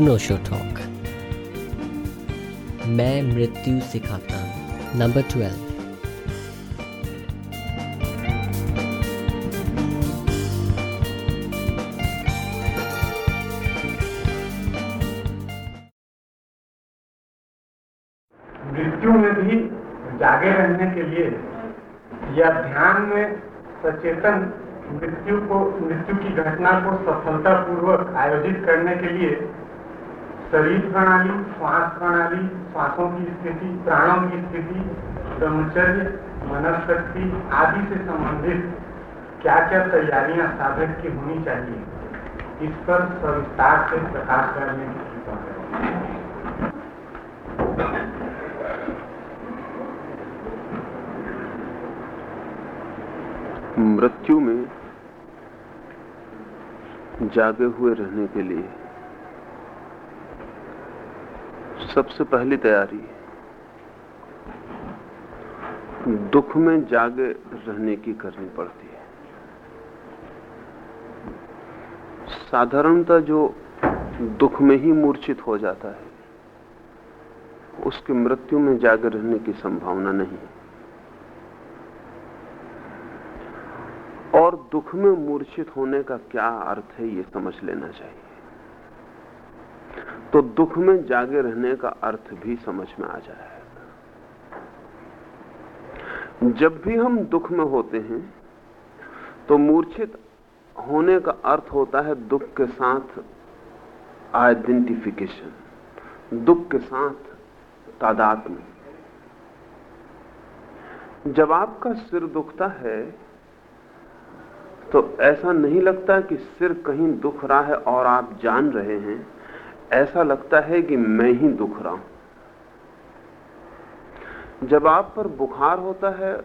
अनोशो talk मैं मृत्यु सिखाता हूँ। नंबर ट्वेल्व मृत्यु में भी जागे रहने के लिए या ध्यान में सचेतन मृत्यु को, मृत्यु की घटना को सफलतापूर्वक आयोजित करने के लिए शरीर प्रणाली श्वास प्रणाली श्वासों की स्थिति, प्राणों की स्थिति, ब्रह्मचर्य मनस्शक्ति आदि से संबंधित क्या क्या तैयारियाँ साधक की होनी चाहिए, इस पर सविस्तार से प्रकाश करने की कृपा करें। मृत्यु में जागे हुए रहने के लिए सबसे पहली तैयारी। दुख में जागे रहने की करनी पड़ती है। साधारणतः जो दुख में ही मूर्छित हो जाता है, उसके मृत्यु में जागे रहने की संभावना नहीं है। और दुख में मूर्छित होने का क्या अर्थ है, ये समझ लेना चाहिए। तो दुख में जागे रहने का अर्थ भी समझ में आ जाएगा जब भी हम दुख में होते हैं तो मूर्छित होने का अर्थ होता है दुख के साथ आइडेंटिफिकेशन दुख के साथ तादाद में जब आपका सिर दुखता है तो ऐसा नहीं लगता कि सिर कहीं दुख रहा है और आप जान रहे हैं। ऐसा लगता है कि मैं ही दुख रहा हूँ। जब आप पर बुखार होता है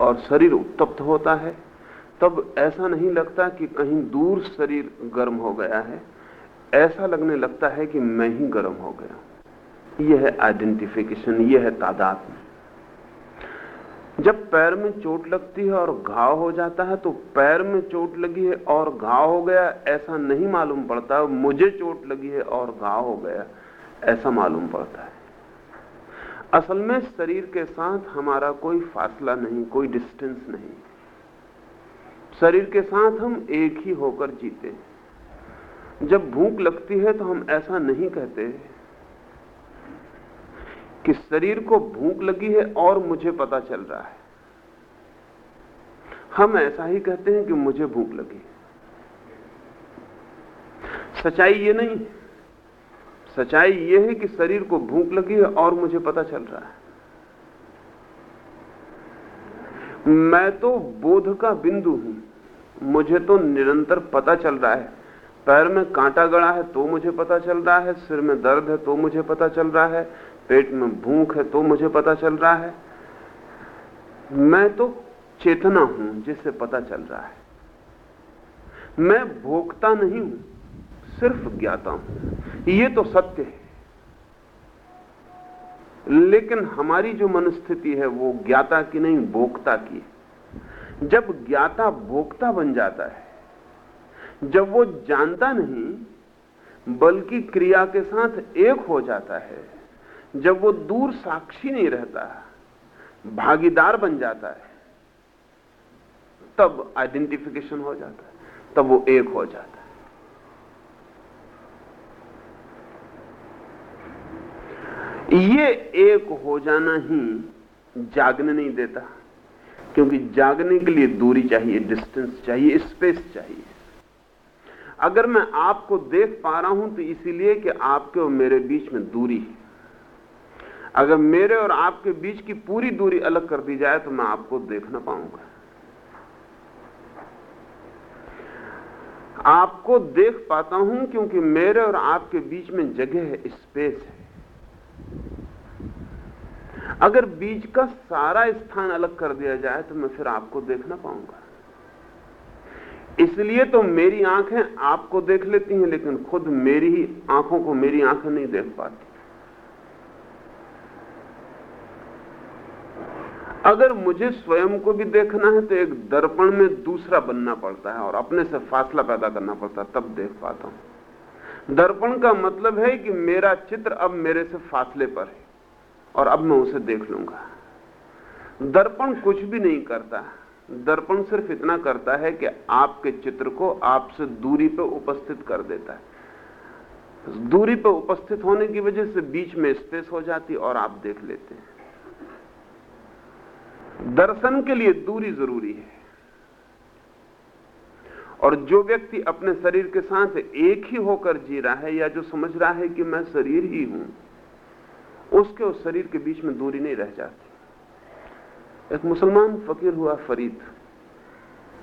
और शरीर उत्तप्त होता है, तब ऐसा नहीं लगता कि कहीं दूर शरीर गर्म हो गया है। ऐसा लगने लगता है कि मैं ही गर्म हो गया। यह है आइडेंटिफिकेशन यह है तादाद जब पैर में चोट लगती है और घाव हो जाता है तो पैर में चोट लगी है और घाव हो गया, ऐसा नहीं मालूम पड़ता। मुझे चोट लगी है और घाव हो गया, ऐसा मालूम पड़ता है। असल में शरीर के साथ हमारा कोई फासला नहीं, कोई डिस्टेंस नहीं। शरीर के साथ हम एक ही होकर जीते जब भूख लगती है तो हम ऐसा नहीं कहते। कि शरीर को भूख लगी है और मुझे पता चल रहा है। हम ऐसा ही कहते हैं कि मुझे भूख लगी सच्चाई ये नहीं सच्चाई ये है कि शरीर को भूख लगी है और मुझे पता चल रहा है। मैं तो बोध का बिंदु हूँ। मुझे तो निरंतर पता चल रहा है। पैर में कांटा गड़ा है तो मुझे पता चल रहा है। सिर में दर्द है तो मुझे पता चल रहा है। पेट में भूख है तो मुझे पता चल रहा है। मैं तो चेतना हूँ जिससे पता चल रहा है। मैं भोगता नहीं हूँ, सिर्फ़ ज्ञाता हूँ। ये तो सत्य है। लेकिन हमारी जो मनस्थिति है, वो ज्ञाता की नहीं, भोक्ता की है। जब ज्ञाता भोक्ता बन जाता है, जब वो जानता नहीं, बल्कि क्रिया के साथ एक हो जाता है जब वो दूर साक्षी नहीं रहता, भागीदार बन जाता है, तब आइडेंटिफिकेशन हो जाता है, तब वो एक हो जाता है। ये एक हो जाना ही जागने नहीं देता, क्योंकि जागने के लिए दूरी चाहिए डिस्टेंस चाहिए स्पेस चाहिए। अगर मैं आपको देख पा रहा हूँ तो इसीलिए कि आपके और मेरे बीच में दूरी है। अगर मेरे और आपके बीच की पूरी दूरी अलग कर दी जाए तो मैं आपको देख ना पाऊँगा। आपको देख पाता हूँ क्योंकि मेरे और आपके बीच में जगह है स्पेस है। अगर बीच का सारा स्थान अलग कर दिया जाए तो मैं फिर आपको देख ना पाऊँगा। इसलिए तो मेरी आँखें आपको देख लेती हैं, लेकिन खुद मेरी ही आँखों को मेरी आँखें नहीं देख पाती। अगर मुझे स्वयं को भी देखना है तो एक दर्पण में दूसरा बनना पड़ता है और अपने से फासला पैदा करना पड़ता है, तब देख पाता हूँ। दर्पण का मतलब है कि मेरा चित्र अब मेरे से फासले पर है और अब मैं उसे देख लूँगा। दर्पण कुछ भी नहीं करता। दर्पण सिर्फ़ इतना करता है कि आपके चित्र को आपसे दूरी पर उपस्थित कर देता है। दूरी पर उपस्थित होने की वजह से बीच में स्पेस हो जाती और आप देख लेते हैं। दर्शन के लिए दूरी ज़रूरी है। और जो व्यक्ति अपने शरीर के साथ एक ही होकर जी रहा है या जो समझ रहा है कि मैं शरीर ही हूँ, उसके उस शरीर के बीच में दूरी नहीं रह जाती। एक मुसलमान फकीर हुआ फरीद,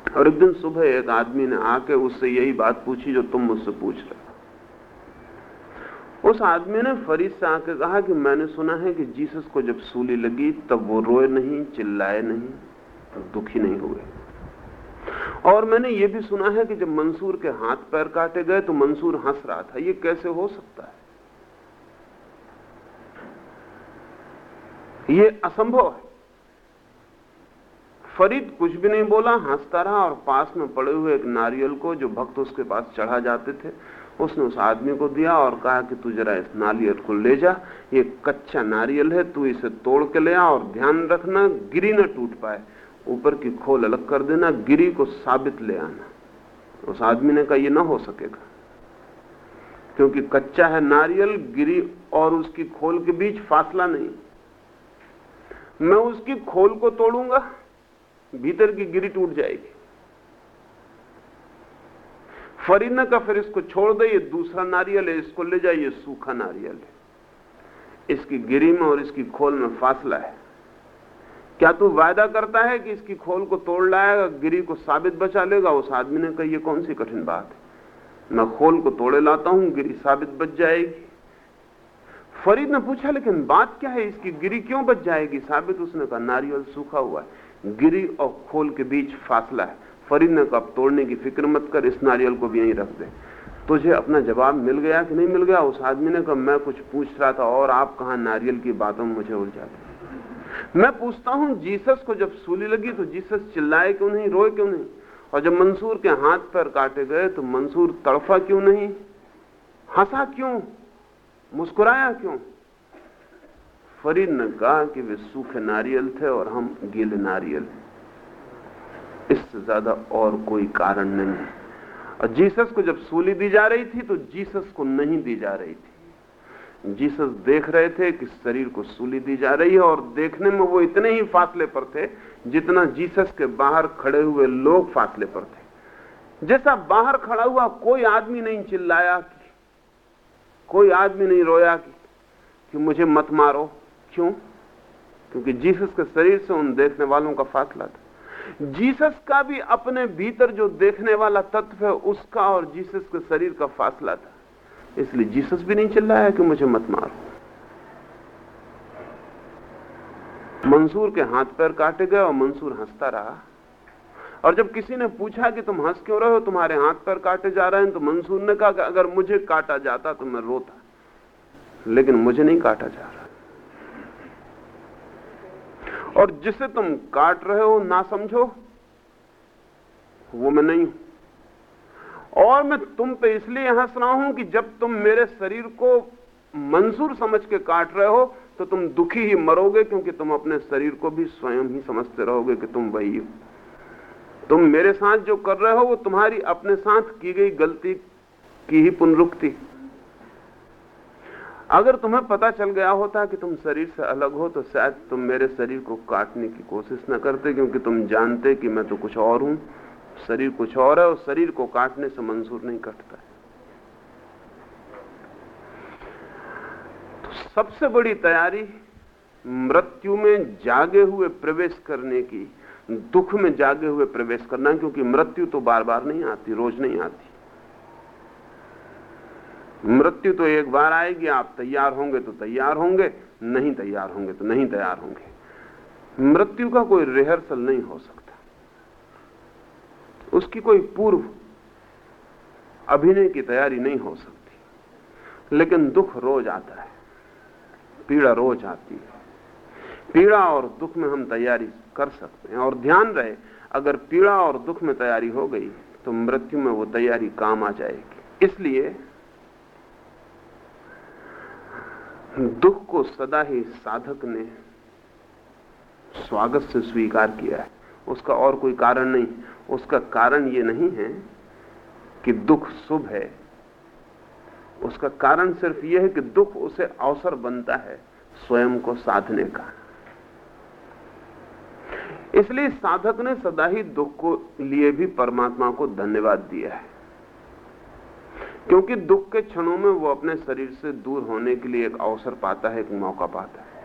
और एक दिन सुबह एक आदमी ने आके उससे यही बात पूछी जो तुम मुझसे पूछ रहे उस आदमी ने फरीद से आके कहा कि मैंने सुना है कि जीसस को जब सूली लगी, तब वो रोए नहीं, चिल्लाए नहीं दुखी नहीं हुए। और मैंने ये भी सुना है कि जब मंसूर के हाथ पैर काटे गए तो मंसूर हंस रहा था। ये कैसे हो सकता है? ये असंभव है। फरीद कुछ भी नहीं बोला, हंसता रहा और पास में पड़े हुए एक नारियल को, जो भक्त उसके पास चढ़ा जाते थे उसने उस आदमी को दिया और कहा कि तू जरा इस नारियल को ले जा, ये कच्चा नारियल है, तू इसे तोड़ के ले आ और ध्यान रखना, गिरी न टूट पाए। ऊपर की खोल अलग कर देना, गिरी को साबित ले आना। उस आदमी ने कहा यह ना हो सकेगा। क्योंकि कच्चा है नारियल, गिरी और उसकी खोल के बीच फासला नहीं। मैं उसकी खोल को तोड़ूँगा, भीतर की गिरी टूट जाएगी। फरीद ने का फिर इसको छोड़ दे, ये दूसरा नारियल है, इसको ले जाइए, सूखा नारियल है। इसकी गिरी में और इसकी खोल में फासला है। क्या तू वायदा करता है कि इसकी खोल को तोड़ लाएगा, गिरी को साबित बचा लेगा? उस आदमी ने कहा यह कौन सी कठिन बात है? मैं खोल को तोड़े लाता हूँ, गिरी साबित बच जाएगी। फरीद ने पूछा, लेकिन बात क्या है? इसकी गिरी क्यों बच जाएगी? साबित, उसने कहा, नारियल सूखा हुआ है। गिरी और खोल के बीच फासला है। फरीद ने कहा तोड़ने की फ़िक्र मत कर, इस नारियल को भी यहीं रख दे। तुझे अपना जवाब मिल गया कि नहीं मिल गया? उस आदमी ने कहा, मैं कुछ पूछ रहा था और आप कहा नारियल की बातों में मुझे उलझाते मैं पूछता हूँ, जीसस को जब सूली लगी तो जीसस चिल्लाए, क्यों नहीं? रोए क्यों नहीं? और जब मंसूर के हाथ पर काटे गए तो मंसूर तड़फा क्यों नहीं? हंसा क्यों? मुस्कुराया क्यों? फरीद ने कहा कि वे सूखे नारियल थे और हम गीले नारियल इससे ज़्यादा और कोई कारण नहीं। है और जीसस को जब सूली दी जा रही थी तो जीसस को नहीं दी जा रही थी। जीसस देख रहे थे कि शरीर को सूली दी जा रही है और देखने में वो इतने ही फासले पर थे जितना जीसस के बाहर खड़े हुए लोग फासले पर थे। जैसा बाहर खड़ा हुआ कोई आदमी नहीं चिल्लाया कि कोई आदमी नहीं रोया कि, कि मुझे मत मारो। क्यों? क्योंकि जीसस के शरीर से उन देखने वालों का फासला था। जीसस का भी अपने भीतर जो देखने वाला तत्व है, उसका और जीसस के शरीर का फासला था। इसलिए जीसस भी नहीं चिल्लाया कि मुझे मत मारो। मंसूर के हाथ पैर काटे गए और मंसूर हंसता रहा। और जब किसी ने पूछा कि तुम हंस क्यों रहे हो, तुम्हारे हाथ पैर काटे जा रहे हैं तो मंसूर ने कहा कि अगर मुझे काटा जाता तो मैं रोता। लेकिन मुझे नहीं काटा जा रहा। और जिसे तुम काट रहे हो, ना समझो, वो मैं नहीं हूँ। और मैं तुम पे इसलिए हंस रहा हूँ कि जब तुम मेरे शरीर को मंसूर समझ के काट रहे हो तो तुम दुखी ही मरोगे, क्योंकि तुम अपने शरीर को भी स्वयं ही समझते रहोगे कि तुम वही हो। तुम मेरे साथ जो कर रहे हो, वो तुम्हारी अपने साथ की गई गलती की ही पुनरुक्ति। अगर तुम्हें पता चल गया होता कि तुम शरीर से अलग हो तो शायद तुम मेरे शरीर को काटने की कोशिश न करते, क्योंकि तुम जानते कि मैं तो कुछ और हूँ। शरीर कुछ और है, और शरीर को काटने से मंजूर नहीं कटता तो सबसे बड़ी तैयारी, मृत्यु में जागे हुए प्रवेश करने की, दुख में जागे हुए प्रवेश करना, क्योंकि मृत्यु तो बार बार नहीं आती, रोज नहीं आती। मृत्यु तो एक बार आएगी, आप तैयार होंगे तो तैयार होंगे, नहीं तैयार होंगे तो नहीं तैयार होंगे। मृत्यु का कोई रिहर्सल नहीं हो सकता। उसकी कोई पूर्व अभिनय की तैयारी नहीं हो सकती। लेकिन दुख रोज आता है, पीड़ा रोज आती है। पीड़ा और दुख में हम तैयारी कर सकते हैं। और ध्यान रहे, अगर पीड़ा और दुख में तैयारी हो गई तो मृत्यु में वो तैयारी काम आ जाएगी। इसलिए दुख को सदा ही साधक ने स्वागत से स्वीकार किया है। उसका और कोई कारण नहीं। उसका कारण ये नहीं है कि दुख शुभ है। उसका कारण सिर्फ़ यह है कि दुख उसे अवसर बनता है स्वयं को साधने का। इसलिए साधक ने सदा ही दुख को लिए भी परमात्मा को धन्यवाद दिया है। क्योंकि दुख के क्षणों में वो अपने शरीर से दूर होने के लिए एक अवसर पाता है, एक मौका पाता है।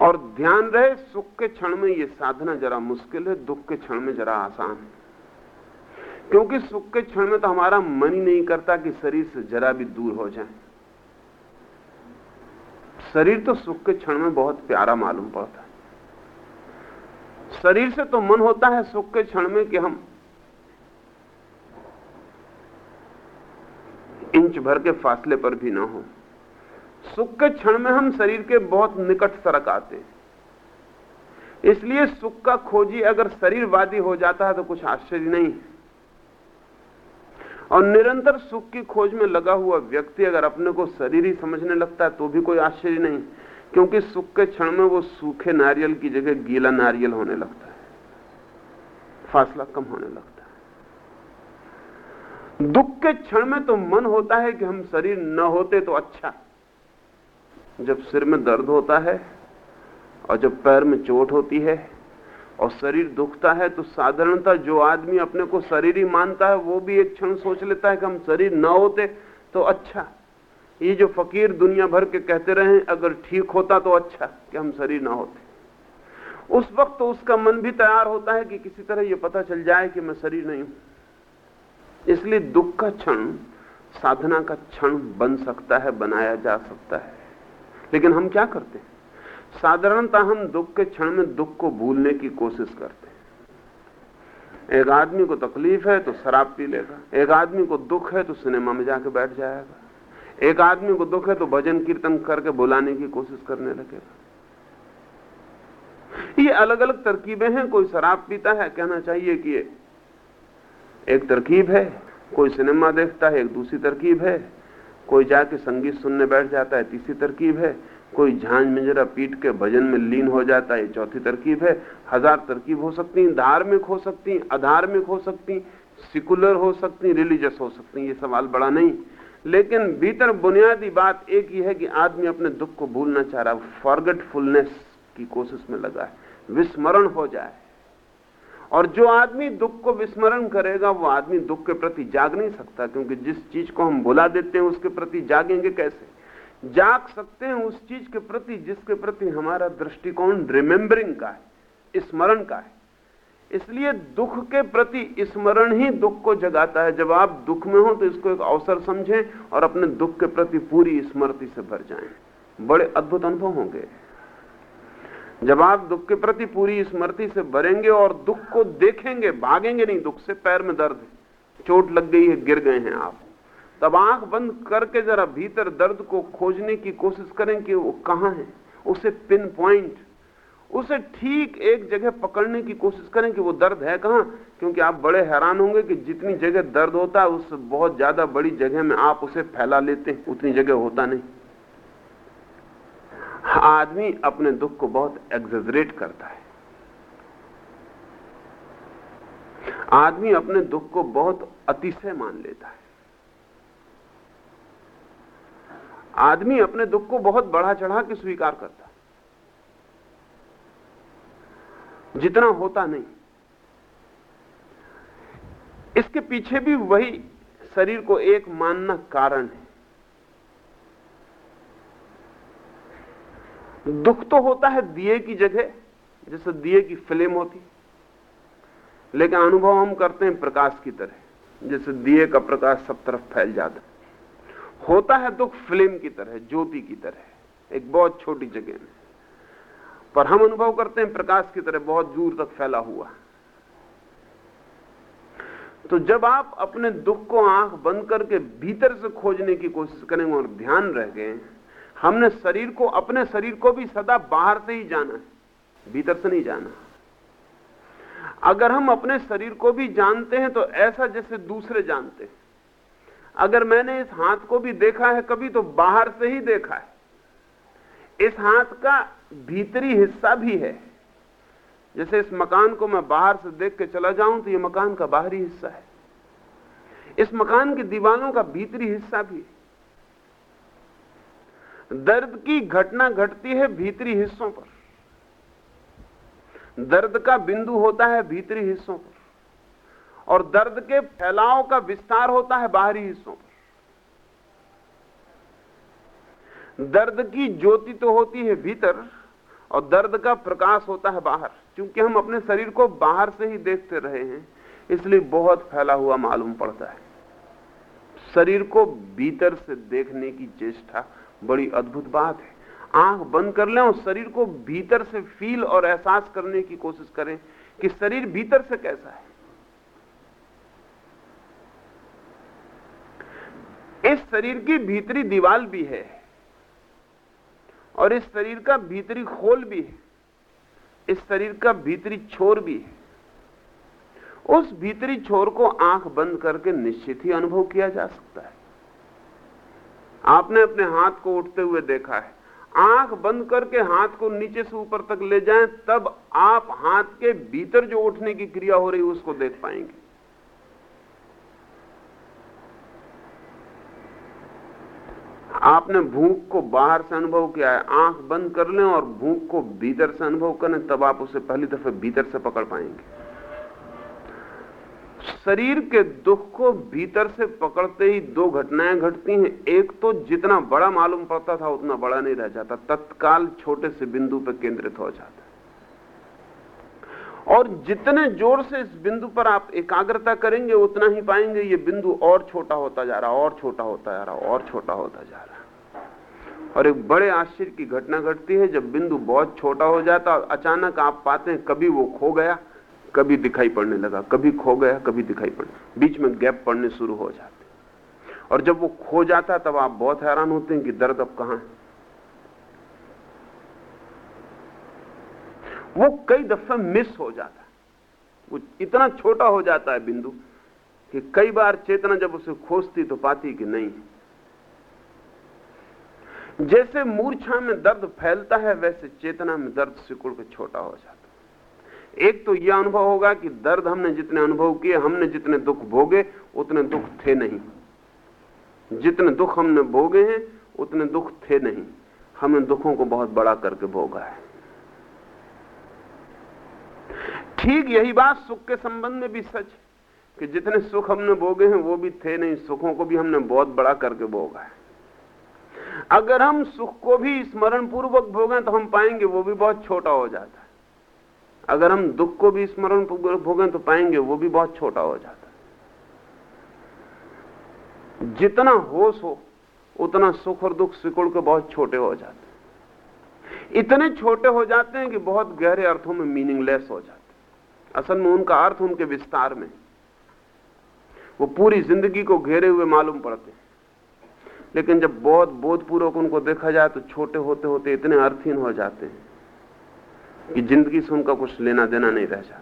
और ध्यान रहे, सुख के क्षण में ये साधना जरा मुश्किल है, दुख के क्षण में जरा आसान है। क्योंकि सुख के क्षण में तो हमारा मन ही नहीं करता कि शरीर से जरा भी दूर हो जाए। शरीर तो सुख के क्षण में बहुत प्यारा मालूम पड़ता है। शरीर से तो मन होता है सुख के क्षण में कि हम इंच भर के फासले पर भी ना हो। सुख के क्षण में हम शरीर के बहुत निकट सरक आते हैं। इसलिए सुख का खोजी अगर शरीरवादी हो जाता है तो कुछ आश्चर्य नहीं और निरंतर सुख की खोज में लगा हुआ व्यक्ति अगर अपने को शरीर ही समझने लगता है तो भी कोई आश्चर्य नहीं, क्योंकि सुख के क्षण में वो सूखे नारियल की जगह गीला नारियल होने लगता है। फासला कम होने लगता है। दुख के क्षण में तो मन होता है कि हम शरीर न होते तो अच्छा। जब सिर में दर्द होता है और जब पैर में चोट होती है और शरीर दुखता है तो साधारणतः जो आदमी अपने को शरीर ही मानता है, वो भी एक क्षण सोच लेता है कि हम शरीर न होते तो अच्छा। ये जो फकीर दुनिया भर के कहते रहे अगर ठीक होता तो अच्छा कि हम शरीर ना होते। उस वक्त तो उसका मन भी तैयार होता है कि किसी तरह ये पता चल जाए कि मैं शरीर नहीं हूँ। इसलिए दुख का क्षण, साधना का क्षण बन सकता है, बनाया जा सकता है। लेकिन हम क्या करते हैं? साधारणतः हम दुख के क्षण में दुख को भूलने की कोशिश करते हैं। एक आदमी को तकलीफ़ है तो शराब पी लेगा। एक आदमी को दुख है तो सिनेमा में जाके बैठ जाएगा। एक आदमी को दुख है तो भजन कीर्तन करके बुलाने की कोशिश करने लगेगा। ये अलग अलग तरकीबें हैं। कोई शराब पीता है, कहना चाहिए कि एक तरकीब है, कोई सिनेमा देखता है, एक दूसरी तरकीब है, कोई जाके संगीत सुनने बैठ जाता है, तीसरी तरकीब है, कोई झांझ में जरा पीट के भजन में लीन हो जाता है चौथी तरकीब है, हज़ार तरकीब हो सकती है, धार्मिक हो सकती अधार्मिक हो सकती सिकुलर हो सकती रिलीजियस हो सकती ये सवाल बड़ा नहीं। लेकिन भीतर बुनियादी बात एक ही है कि आदमी अपने दुख को भूलना चाह रहा है फॉरगेटफुलनेस की कोशिश में लगा है, विस्मरण हो जाए। और जो आदमी दुख को विस्मरण करेगा, वो आदमी दुख के प्रति जाग नहीं सकता, क्योंकि जिस चीज़ को हम भुला देते हैं, उसके प्रति जागेंगे कैसे? जाग सकते हैं उस चीज़ के प्रति जिसके प्रति हमारा दृष्टिकोण रिमेंबरिंग का है, स्मरण का है। इसलिए दुख के प्रति स्मरण ही दुख को जगाता है। जब आप दुख में हो तो इसको एक अवसर समझें और अपने दुख के प्रति पूरी स्मृति से भर जाएँ। बड़े अद्भुत अनुभव होंगे। जब आप दुख के प्रति पूरी स्मृति से भरेंगे और दुख को देखेंगे, भागेंगे नहीं, दुख से पैर में दर्द चोट लग गई है, गिर गए हैं आप। तब आँख बंद करके जरा भीतर दर्द को खोजने की कोशिश करें कि वो कहाँ है, उसे पिन पॉइंट उसे ठीक एक जगह पकड़ने की कोशिश करें कि वो दर्द है कहाँ, क्योंकि आप बड़े हैरान होंगे कि जितनी जगह दर्द होता है उससे बहुत ज़्यादा बड़ी जगह में आप उसे फैला लेते हैं, उतनी जगह होता नहीं। आदमी अपने दुख को बहुत एग्जेजरेट करता है। आदमी अपने दुख को बहुत अतिशय मान लेता है। आदमी अपने दुख को बहुत बढ़ा चढ़ा के स्वीकार करता है। जितना होता नहीं। इसके पीछे भी वही शरीर को एक मानना कारण है। दुख तो होता है दिए की जगह, जैसे दिए की फ़िल्म होती। लेकिन अनुभव हम करते हैं प्रकाश की तरह, जैसे दिए का प्रकाश सब तरफ़ फैल जाता है। होता है दुख फ़िल्म की तरह, ज्योति की तरह, एक बहुत छोटी जगह में। पर हम अनुभव करते हैं प्रकाश की तरह, बहुत दूर तक फैला हुआ। तो जब आप अपने दुख को आँख बंद करके भीतर से खोजने की कोशिश करेंगे और ध्यान रह गए हमने शरीर को अपने शरीर को भी सदा बाहर से ही जाना है, भीतर से नहीं जाना अगर हम अपने शरीर को भी जानते हैं तो ऐसा जैसे दूसरे जानते हैं। अगर मैंने इस हाथ को भी देखा है, कभी तो बाहर से ही देखा है। इस हाथ का भीतरी हिस्सा भी है। जैसे इस मकान को मैं बाहर से देख के चला जाऊँ तो ये मकान का बाहरी हिस्सा है। इस मकान की दीवारों का भीतरी हिस्सा भी है। दर्द की घटना घटती है भीतरी हिस्सों पर। दर्द का बिंदु होता है भीतरी हिस्सों पर। और दर्द के फैलाव का विस्तार होता है बाहरी हिस्सों पर। दर्द की ज्योति तो होती है भीतर, और दर्द का प्रकाश होता है बाहर। क्योंकि हम अपने शरीर को बाहर से ही देखते रहे हैं, इसलिए बहुत फैला हुआ मालूम पड़ता है। शरीर को भीतर से देखने की चेष्टा बड़ी अद्भुत बात है। आँख बंद कर लें और शरीर को भीतर से फील और एहसास करने की कोशिश करें कि शरीर भीतर से कैसा है। इस शरीर की भीतरी दीवाल भी है और इस शरीर का भीतरी खोल भी है। इस शरीर का भीतरी छोर भी है। उस भीतरी छोर को आँख बंद करके निश्चित ही अनुभव किया जा सकता है। आपने अपने हाथ को उठते हुए देखा है। आँख बंद करके हाथ को नीचे से ऊपर तक ले जाएँ, तब आप हाथ के भीतर जो उठने की क्रिया हो रही है, उसको देख पाएँगे। आपने भूख को बाहर से अनुभव किया है, आँख बंद कर लें और भूख को भीतर से अनुभव करें, तब आप उसे पहली दफे भीतर से पकड़ पाएँगे। शरीर के दुख को भीतर से पकड़ते ही दो घटनाएँ घटती हैं। एक तो जितना बड़ा मालूम पड़ता था, उतना बड़ा नहीं रह जाता। तत्काल छोटे से बिंदु पर केंद्रित हो जाता। और जितने ज़ोर से इस बिंदु पर आप एकाग्रता करेंगे, उतना ही पाएँगे ये बिंदु और छोटा होता जा रहा, और छोटा होता जा रहा, और छोटा होता जा रहा। और एक बड़े आश्चर्य की घटना घटती है, जब बिंदु बहुत छोटा हो जाता और अचानक आप पाते हैं, कभी वो खो गया। कभी दिखाई पड़ने लगा, कभी खो गया, कभी दिखाई पड़ बीच में गैप पड़ने शुरू हो जाते। और जब वो खो जाता, तब आप बहुत हैरान होते हैं कि दर्द अब कहाँ है। वो कई दफे मिस हो जाता है। वो इतना छोटा हो जाता है बिंदु कि कई बार चेतना जब उसे खोजती तो पाती कि नहीं जैसे मूर्छा में दर्द फैलता है, वैसे चेतना में दर्द सिकुड़ के छोटा हो जाता एक तो यह अनुभव होगा कि दर्द हमने जितने अनुभव किए, हमने जितने दुख भोगे, उतने दुख थे नहीं। जितने दुख हमने भोगे हैं, उतने दुख थे नहीं। हमने दुखों को बहुत बड़ा करके भोगा है। ठीक यही बात सुख के संबंध में भी सच कि जितने सुख हमने भोगे हैं, वो भी थे नहीं। सुखों को भी हमने बहुत बड़ा करके भोगा है। अगर हम सुख को भी स्मरण पूर्वक भोगें तो हम पाएँगे वो भी बहुत छोटा हो जाता है। अगर हम दुख को भी स्मरण भोगें तो पाएँगे, वो भी बहुत छोटा हो जाता है। जितना होश हो, उतना सुख और दुख सिकुड़ के बहुत छोटे हो जाते हैं। इतने छोटे हो जाते हैं कि बहुत गहरे अर्थों में मीनिंगलेस हो जाते हैं। असल में उनका अर्थ उनके विस्तार में वो पूरी ज़िंदगी को घेरे हुए मालूम पड़ते हैं। लेकिन जब बहुत बोधपूर्वक उनको देखा जाए तो छोटे होते होते इतने अर्थहीन हो जाते हैं। कि ज़िंदगी से उनका कुछ लेना देना नहीं रह जाता।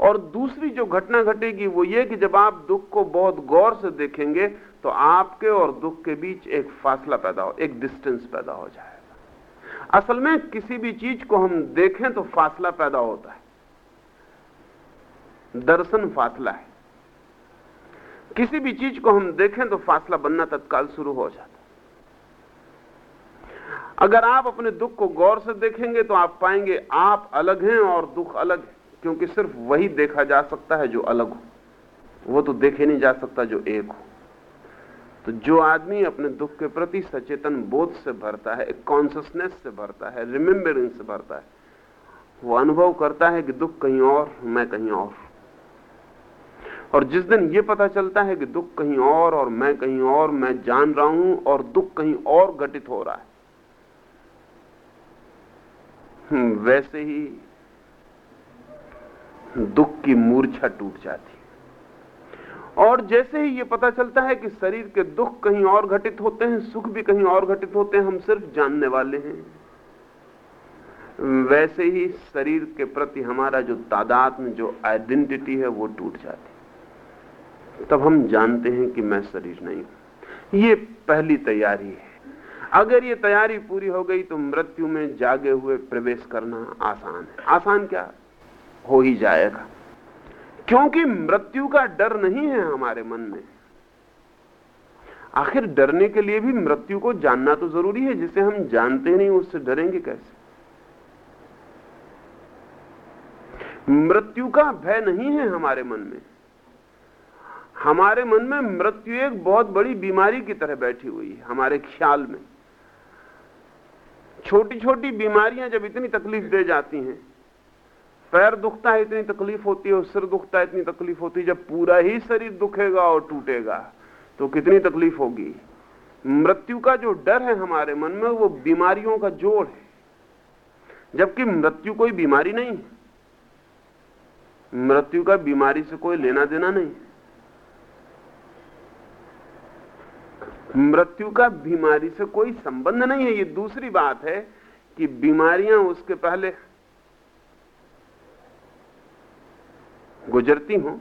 और दूसरी जो घटना घटेगी वो ये कि जब आप दुख को बहुत गौर से देखेंगे तो आपके और दुख के बीच एक फासला पैदा हो, एक डिस्टेंस पैदा हो जाएगा। असल में किसी भी चीज़ को हम देखें तो फासला पैदा होता है। दर्शन फासला है। किसी भी चीज़ को हम देखें तो फासला बनना तत्काल शुरू हो जाता अगर आप अपने दुख को गौर से देखेंगे तो आप पाएँगे आप अलग हैं और दुख अलग है, क्योंकि सिर्फ़ वही देखा जा सकता है जो अलग हो। वो तो देखे नहीं जा सकता जो एक हो। तो जो आदमी अपने दुख के प्रति सचेतन बोध से भरता है कॉन्सियसनेस से भरता है रिमेम्बरिंग से भरता है, वो अनुभव करता है कि दुख कहीं और, मैं कहीं और। और जिस दिन ये पता चलता है कि दुख कहीं और और मैं कहीं और, मैं जान रहा हूँ और दुख कहीं और घटित हो रहा है वैसे ही दुख की मूर्छा टूट जाती। और जैसे ही ये पता चलता है कि शरीर के दुख कहीं और घटित होते हैं, सुख भी कहीं और घटित होते हैं, हम सिर्फ़ जानने वाले हैं। वैसे ही शरीर के प्रति हमारा जो तादाद में जो आइडेंटिटी है, वो टूट जाती। तब हम जानते हैं कि मैं शरीर नहीं हूँ। ये पहली तैयारी है। अगर ये तैयारी पूरी हो गई तो मृत्यु में जागे हुए प्रवेश करना आसान है। आसान क्या? हो ही जाएगा। क्योंकि मृत्यु का डर नहीं है हमारे मन में। आखिर डरने के लिए भी मृत्यु को जानना तो ज़रूरी है, जिसे हम जानते नहीं उससे डरेंगे कैसे? मृत्यु का भय नहीं है हमारे मन में। हमारे मन में मृत्यु एक बहुत बड़ी बीमारी की तरह बैठी हुई है, हमारे ख्याल में। छोटी छोटी बीमारियाँ जब इतनी तकलीफ़ दे जाती हैं, पैर दुखता है, इतनी तकलीफ़ होती है और सिर दुखता है, इतनी तकलीफ़ होती है, जब पूरा ही शरीर दुखेगा और टूटेगा तो कितनी तकलीफ़ होगी? मृत्यु का जो डर है हमारे मन में, वो बीमारियों का जोड़ है। जबकि मृत्यु कोई बीमारी नहीं है। मृत्यु का बीमारी से कोई लेना देना नहीं मृत्यु का बीमारी से कोई संबंध नहीं है, ये दूसरी बात है कि बीमारियाँ उसके पहले गुजरती हों,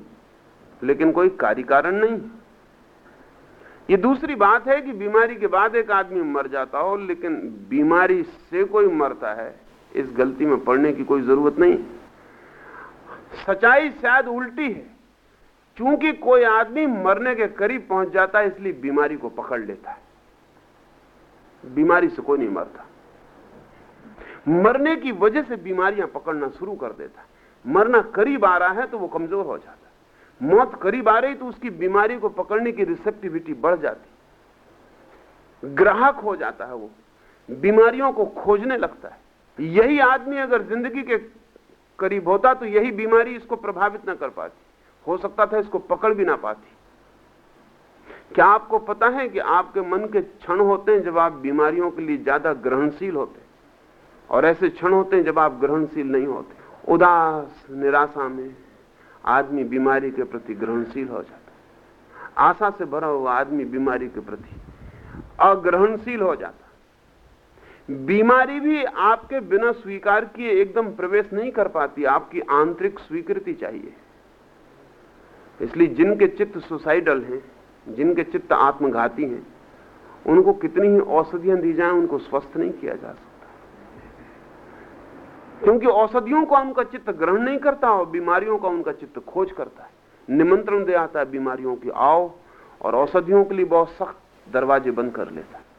लेकिन कोई कार्य कारण नहीं ये दूसरी बात है कि बीमारी के बाद एक आदमी मर जाता हो, लेकिन बीमारी से कोई मरता है, इस गलती में पड़ने की कोई ज़रूरत नहीं सच्चाई शायद उल्टी है। क्योंकि कोई आदमी मरने के करीब पहुँच जाता है, इसलिए बीमारी को पकड़ लेता है। बीमारी से कोई नहीं मरता। मरने की वजह से बीमारियाँ पकड़ना शुरू कर देता है। मरना करीब आ रहा है तो वो कमज़ोर हो जाता है। मौत करीब आ रही तो उसकी बीमारी को पकड़ने की रिसेप्टिविटी बढ़ जाती ग्राहक हो जाता है वो। बीमारियों को खोजने लगता है। यही आदमी अगर ज़िंदगी के करीब होता तो यही बीमारी इसको प्रभावित ना कर पाती। हो सकता था इसको पकड़ भी ना पाती। क्या आपको पता है कि आपके मन के क्षण होते हैं जब आप बीमारियों के लिए ज़्यादा ग्रहणशील होते और ऐसे क्षण होते हैं जब आप ग्रहणशील नहीं होते। उदास, निराशा में आदमी बीमारी के प्रति ग्रहणशील हो जाता है। आशा से भरा हुआ आदमी बीमारी के प्रति अग्रहणशील हो जाता बीमारी भी आपके बिना स्वीकार किए एकदम प्रवेश नहीं कर पाती। आपकी आंतरिक स्वीकृति चाहिए। इसलिए जिनके चित्त सुसाइडल हैं, जिनके चित्त आत्मघाती हैं, उनको कितनी ही औषधियाँ दी जाएँ, उनको स्वस्थ नहीं किया जा सकता। क्योंकि औषधियों का उनका चित्त ग्रहण नहीं करता और बीमारियों का उनका चित्त खोज करता है। निमंत्रण दे आता है बीमारियों की, आओ, और औषधियों के लिए बहुत सख्त दरवाजे बंद कर लेता है।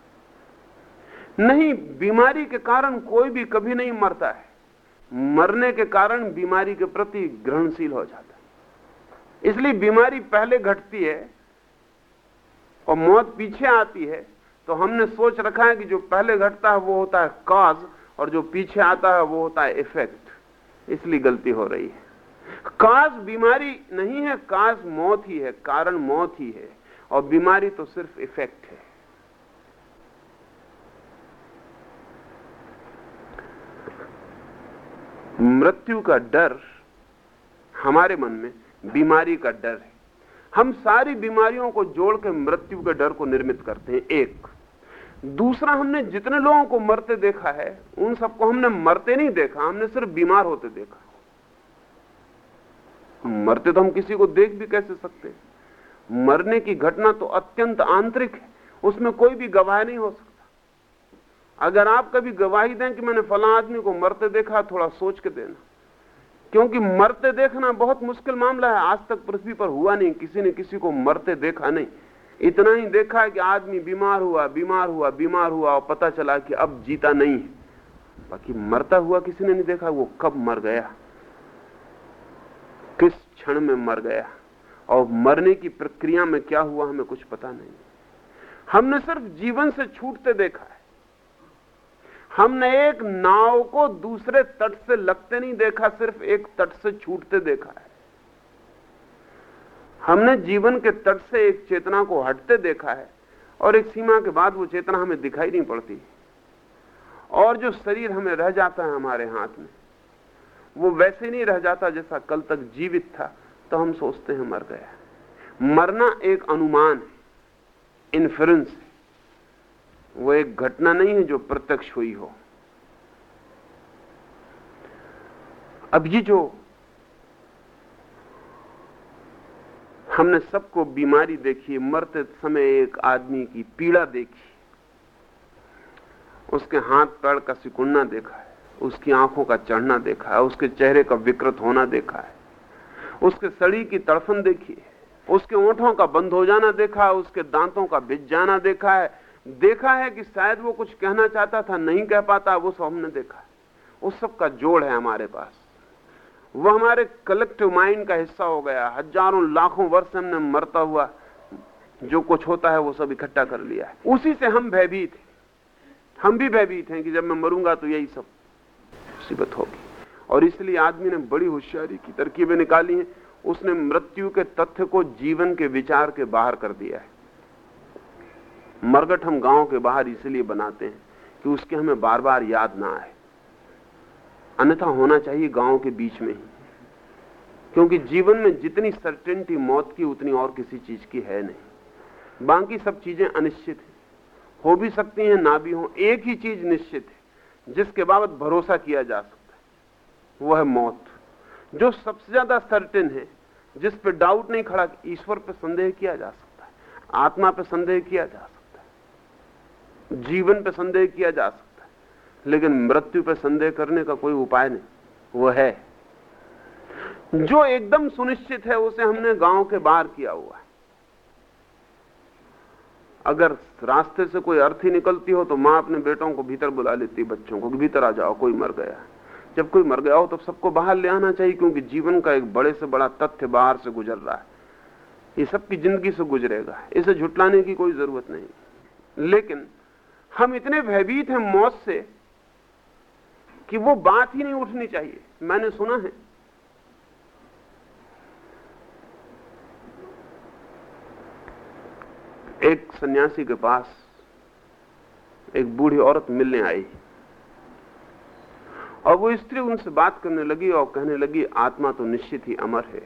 नहीं, बीमारी के कारण कोई भी कभी नहीं मरता है। मरने के कारण बीमारी के प्रति ग्रहणशील हो जाता है। इसलिए बीमारी पहले घटती है और मौत पीछे आती है तो हमने सोच रखा है कि जो पहले घटता है, वो होता है काज और जो पीछे आता है, वो होता है इफ़ेक्ट इसलिए गलती हो रही है. काज बीमारी नहीं है काज मौत ही है, कारण मौत ही है, और बीमारी तो सिर्फ़ इफ़ेक्ट है. मृत्यु का डर हमारे मन में बीमारी का डर है। हम सारी बीमारियों को जोड़ के मृत्यु के डर को निर्मित करते हैं, एक। दूसरा, हमने जितने लोगों को मरते देखा है, उन सबको हमने मरते नहीं देखा, हमने सिर्फ़ बीमार होते देखा। मरते तो हम किसी को देख भी कैसे सकते मरने की घटना तो अत्यंत आंतरिक है, उसमें कोई भी गवाह नहीं हो सकता। अगर आप कभी गवाही दें कि मैंने फला आदमी को मरते देखा, थोड़ा सोच के देना। क्योंकि मरते देखना बहुत मुश्किल मामला है। आज तक पृथ्वी पर हुआ नहीं, किसी ने किसी को मरते देखा नहीं। इतना ही देखा है कि आदमी बीमार हुआ बीमार हुआ बीमार हुआ और पता चला कि अब जीता नहीं है। बाकी मरता हुआ किसी ने नहीं देखा, वो कब मर गया? किस क्षण में मर गया? और मरने की प्रक्रिया में क्या हुआ, हमें कुछ पता नहीं। हमने सिर्फ़ जीवन से छूटते देखा हमने एक नाव को दूसरे तट से लगते नहीं देखा, सिर्फ़ एक तट से छूटते देखा है। हमने जीवन के तट से एक चेतना को हटते देखा है और एक सीमा के बाद वो चेतना हमें दिखाई नहीं पड़ती। और जो शरीर हमें रह जाता है हमारे हाथ में, वो वैसे नहीं रह जाता जैसा कल तक जीवित था तो हम सोचते हैं मर गया। मरना एक अनुमान है इन्फ्लुएंस है। वो एक घटना नहीं है जो प्रत्यक्ष हुई हो। अब ये जो हमने सबको बीमारी देखी, मरते समय एक आदमी की पीड़ा देखी, उसके हाथ पैर का सिकुड़ना देखा है, उसकी आँखों का चढ़ना देखा है, उसके चेहरे का विकृत होना देखा है, उसके सड़ी की तड़फन देखी है, उसके ओंठों का बंद हो जाना देखा है, उसके दांतों का बिज जाना देखा है देखा है कि शायद वो कुछ कहना चाहता था, नहीं कह पाता, वो सब हमने देखा उस सब का जोड़ है हमारे पास। वो हमारे कलेक्टिव माइंड का हिस्सा हो गया। हज़ारों लाखों वर्ष हमने मरता हुआ, जो कुछ होता है, वो सब इकट्ठा कर लिया है। उसी से हम भयभीत हैं। हम भी भयभीत हैं कि जब मैं मरूँगा तो यही सब मुसीबत होगी। और इसलिए आदमी ने बड़ी होशियारी की, तरकीबें निकाली हैं। उसने मृत्यु के तथ्य को जीवन के विचार के बाहर कर दिया है। मरगट हम गाँव के बाहर इसलिए बनाते हैं कि उसके हमें बार बार याद ना आए। अन्यथा होना चाहिए गाँव के बीच में ही। क्योंकि जीवन में जितनी सर्टेनिटी मौत की, उतनी और किसी चीज़ की है नहीं। बाकी सब चीज़ें अनिश्चित है। हो भी सकती हैं, ना भी हो, एक ही चीज़ निश्चित है, जिसके बाबत भरोसा किया जा सकता है। वह है मौत, जो सबसे ज़्यादा सर्टेन है, जिस पे डाउट नहीं खड़ा, ईश्वर पे संदेह किया जा सकता है, आत्मा पे संदेह किया जा सकता जीवन पे संदेह किया जा सकता है, लेकिन मृत्यु पर संदेह करने का कोई उपाय नहीं, वो है। जो एकदम सुनिश्चित है, उसे हमने गाँव के बाहर किया हुआ है। अगर रास्ते से कोई अर्थी निकलती हो तो माँ अपने बेटों को भीतर बुला लेती बच्चों को भीतर आ जाओ, कोई मर गया। जब कोई मर गया हो तो सबको बाहर ले आना चाहिए, क्योंकि जीवन का एक बड़े से बड़ा तथ्य बाहर से गुजर रहा है। ये सबकी ज़िंदगी से गुजरेगा, इसे झुटलाने की कोई ज़रूरत नहीं। लेकिन हम इतने भयभीत हैं मौत से कि वो बात ही नहीं उठनी चाहिए। मैंने सुना है। एक सन्यासी के पास एक बूढ़ी औरत मिलने आई। और वो स्त्री उनसे बात करने लगी और कहने लगी, आत्मा तो निश्चित ही अमर है।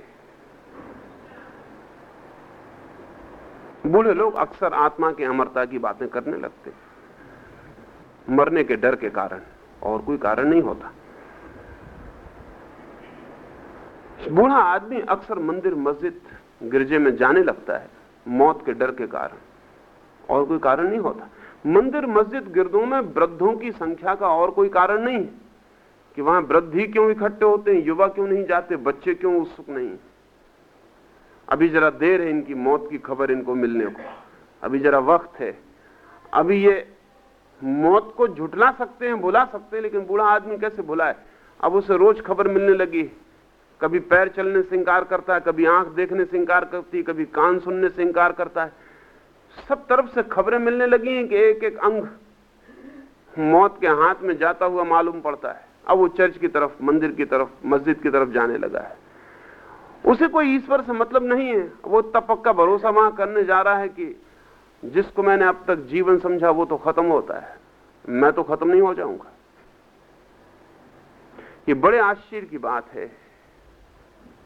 बूढ़े लोग अक्सर आत्मा की अमरता की बातें करने लगते मरने के डर के कारण और कोई कारण नहीं होता। बूढ़ा आदमी अक्सर मंदिर, मस्जिद, गिरजे में जाने लगता है, मौत के डर के कारण, और कोई कारण नहीं होता। मंदिर, मस्जिद, गिरदों में वृद्धों की संख्या का और कोई कारण नहीं है कि वहाँ वृद्ध ही क्यों इकट्ठे होते हैं, युवा क्यों नहीं जाते, बच्चे क्यों उत्सुक नहीं अभी जरा देर है इनकी मौत की खबर इनको मिलने को। अभी जरा वक्त है। अभी ये मौत को झुटला सकते हैं बुला सकते हैं, लेकिन बूढ़ा आदमी कैसे बुलाए अब उसे रोज खबर मिलने लगी। कभी पैर चलने से इंकार करता है, कभी आँख देखने से इंकार करती है, कभी कान सुनने से इंकार करता है। सब तरफ़ से खबरें मिलने लगी हैं कि एक एक अंग मौत के हाथ में जाता हुआ मालूम पड़ता है। अब वो चर्च की तरफ़, मंदिर की तरफ़, मस्जिद की तरफ़ जाने लगा है। उसे कोई ईश्वर से मतलब नहीं है। वो तब पक्का भरोसा वहाँ करने जा रहा है कि जिसको मैंने अब तक जीवन समझा, वो तो खत्म होता है। मैं तो खत्म नहीं हो जाऊँगा। ये बड़े आश्चर्य की बात है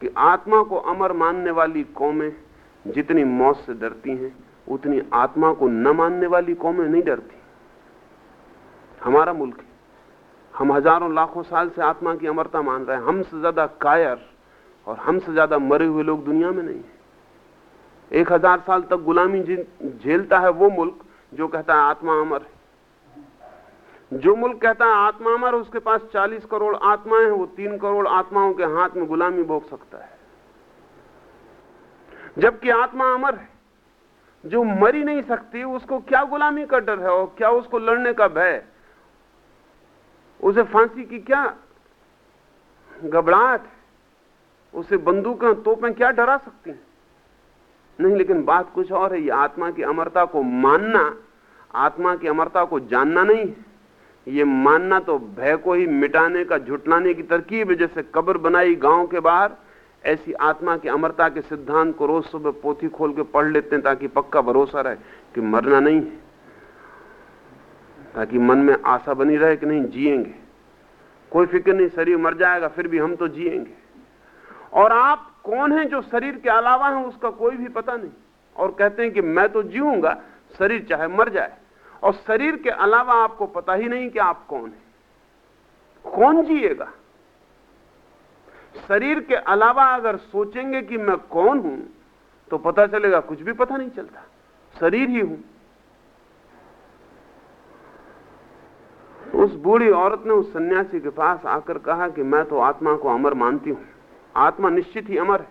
कि आत्मा को अमर मानने वाली कौमें जितनी मौत से डरती हैं, उतनी आत्मा को न मानने वाली कौमें नहीं डरती। हमारा मुल्क है। हम हज़ारों लाखों साल से आत्मा की अमरता मान रहे हैं। हमसे ज़्यादा कायर और हमसे ज़्यादा मरे हुए लोग दुनिया में नहीं है। एक हज़ार साल तक गुलामी झेलता है वो मुल्क जो कहता है आत्मा अमर जो मुल्क कहता है आत्मा अमर, उसके पास 40 करोड़ आत्माएँ हैं, वो तीन करोड़ आत्माओं के हाथ में गुलामी भोग सकता है। जबकि आत्मा अमर है, जो मरी नहीं सकती, उसको क्या गुलामी का डर है और क्या उसको लड़ने का भय? उसे फांसी की क्या घबराहट उसे बंदूकें, तोपें क्या डरा सकती हैं? नहीं, लेकिन बात कुछ और है, ये आत्मा की अमरता को मानना, आत्मा की अमरता को जानना नहीं है। ये मानना तो भय को ही मिटाने का, झुटलाने की तरकीब है, जैसे कब्र बनाई गाँव के बाहर, ऐसी आत्मा की अमरता के सिद्धांत को रोज सुबह पोथी खोल के पढ़ लेते हैं, ताकि पक्का भरोसा रहे कि मरना नहीं है, ताकि मन में आशा बनी रहे कि नहीं, जिएँगे। कोई फ़िक्र नहीं, शरीर मर जाएगा, फिर भी हम तो जिएँगे। और आप कौन है जो शरीर के अलावा है उसका कोई भी पता नहीं। और कहते हैं कि मैं तो जीऊँगा, शरीर चाहे मर जाए। और शरीर के अलावा आपको पता ही नहीं कि आप कौन है। कौन जिएगा? शरीर के अलावा अगर सोचेंगे कि मैं कौन हूँ तो पता चलेगा, कुछ भी पता नहीं चलता। शरीर ही हूँ। उस बूढ़ी औरत ने उस सन्यासी के पास आकर कहा कि मैं तो आत्मा को अमर मानती हूँ। आत्मा निश्चित ही अमर है।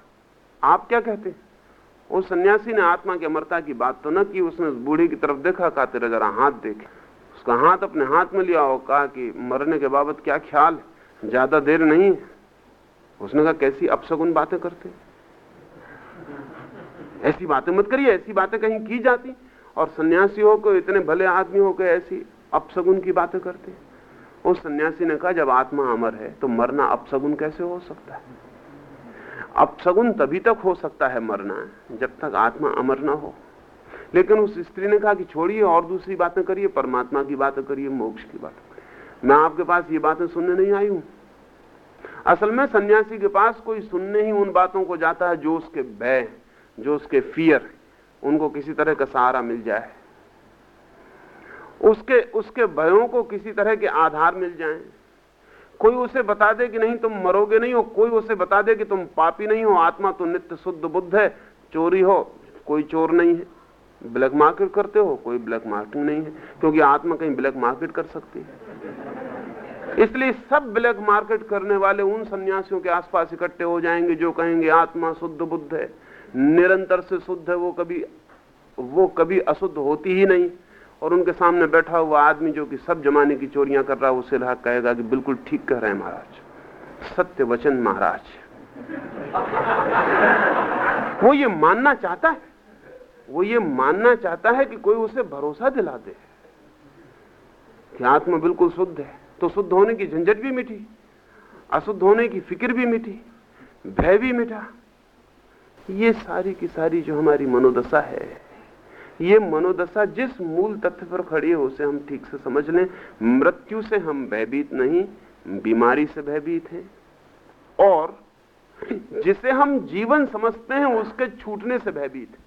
आप क्या कहते हैं? सन्यासी ने आत्मा की अमरता की बात तो न की, उसने उस बूढ़ी की तरफ़ देखा, कहा, तेरा जरा हाथ देखे। उसका हाथ अपने हाथ में लिया और कहा कि मरने के बाबत क्या ख्याल है? ज़्यादा देर नहीं है। उसने कहा, कैसी अपसगुन बातें करते ऐसी बातें मत करिए, ऐसी बातें कहीं की जाती। और सन्यासी हो होकर इतने भले आदमी हो होकर ऐसी अपसगुन की बातें करते उस सन्यासी ने कहा, जब आत्मा अमर है तो मरना अपसगुन कैसे हो सकता है? अपसगुन तभी तक हो सकता है मरना, जब तक आत्मा अमर ना हो। लेकिन उस स्त्री ने कहा कि छोड़िए, और दूसरी बातें करिए, परमात्मा की बातें करिए, मोक्ष की बातें मैं आपके पास ये बातें सुनने नहीं आई हूँ। असल में सन्यासी के पास कोई सुनने ही उन बातों को जाता है जो उसके भय, जो उसके फियर उनको किसी तरह का सहारा मिल जाए। उसके उसके भयों को किसी तरह के आधार मिल जाएँ। कोई उसे बता दे कि नहीं, तुम मरोगे नहीं हो। कोई उसे बता दे कि तुम पापी नहीं हो। आत्मा तो नित्य शुद्ध बुद्ध है। चोरी हो, कोई चोर नहीं है। ब्लैक मार्केट करते हो, कोई ब्लैक मार्केटिंग नहीं है। क्योंकि आत्मा कहीं ब्लैक मार्केट कर सकती है। इसलिए सब ब्लैक मार्केट करने वाले उन सन्यासियों के आसपास इकट्ठे हो जाएँगे जो कहेंगे, आत्मा शुद्ध बुद्ध है। निरंतर से शुद्ध है, वो कभी वो कभी अशुद्ध होती ही नहीं। और उनके सामने बैठा हुआ आदमी जो कि सब जमाने की चोरियाँ कर रहा है उसे रहा कहेगा कि बिल्कुल ठीक कह रहे हैं महाराज। सत्य वचन महाराज। वो ये मानना चाहता है, वो ये मानना चाहता है कि कोई उसे भरोसा दिला दे। कि आत्मा बिल्कुल शुद्ध है तो शुद्ध होने की झंझट भी मिटी, अशुद्ध होने की फ़िक्र भी मिटी, भय भी मिटा। ये सारी की सारी जो हमारी मनोदशा है ये मनोदशा जिस मूल तथ्य पर खड़ी है, उसे हम ठीक से समझ लें। मृत्यु से हम भयभीत नहीं, बीमारी से भयभीत हैं। और जिसे हम जीवन समझते हैं, उसके छूटने से भयभीत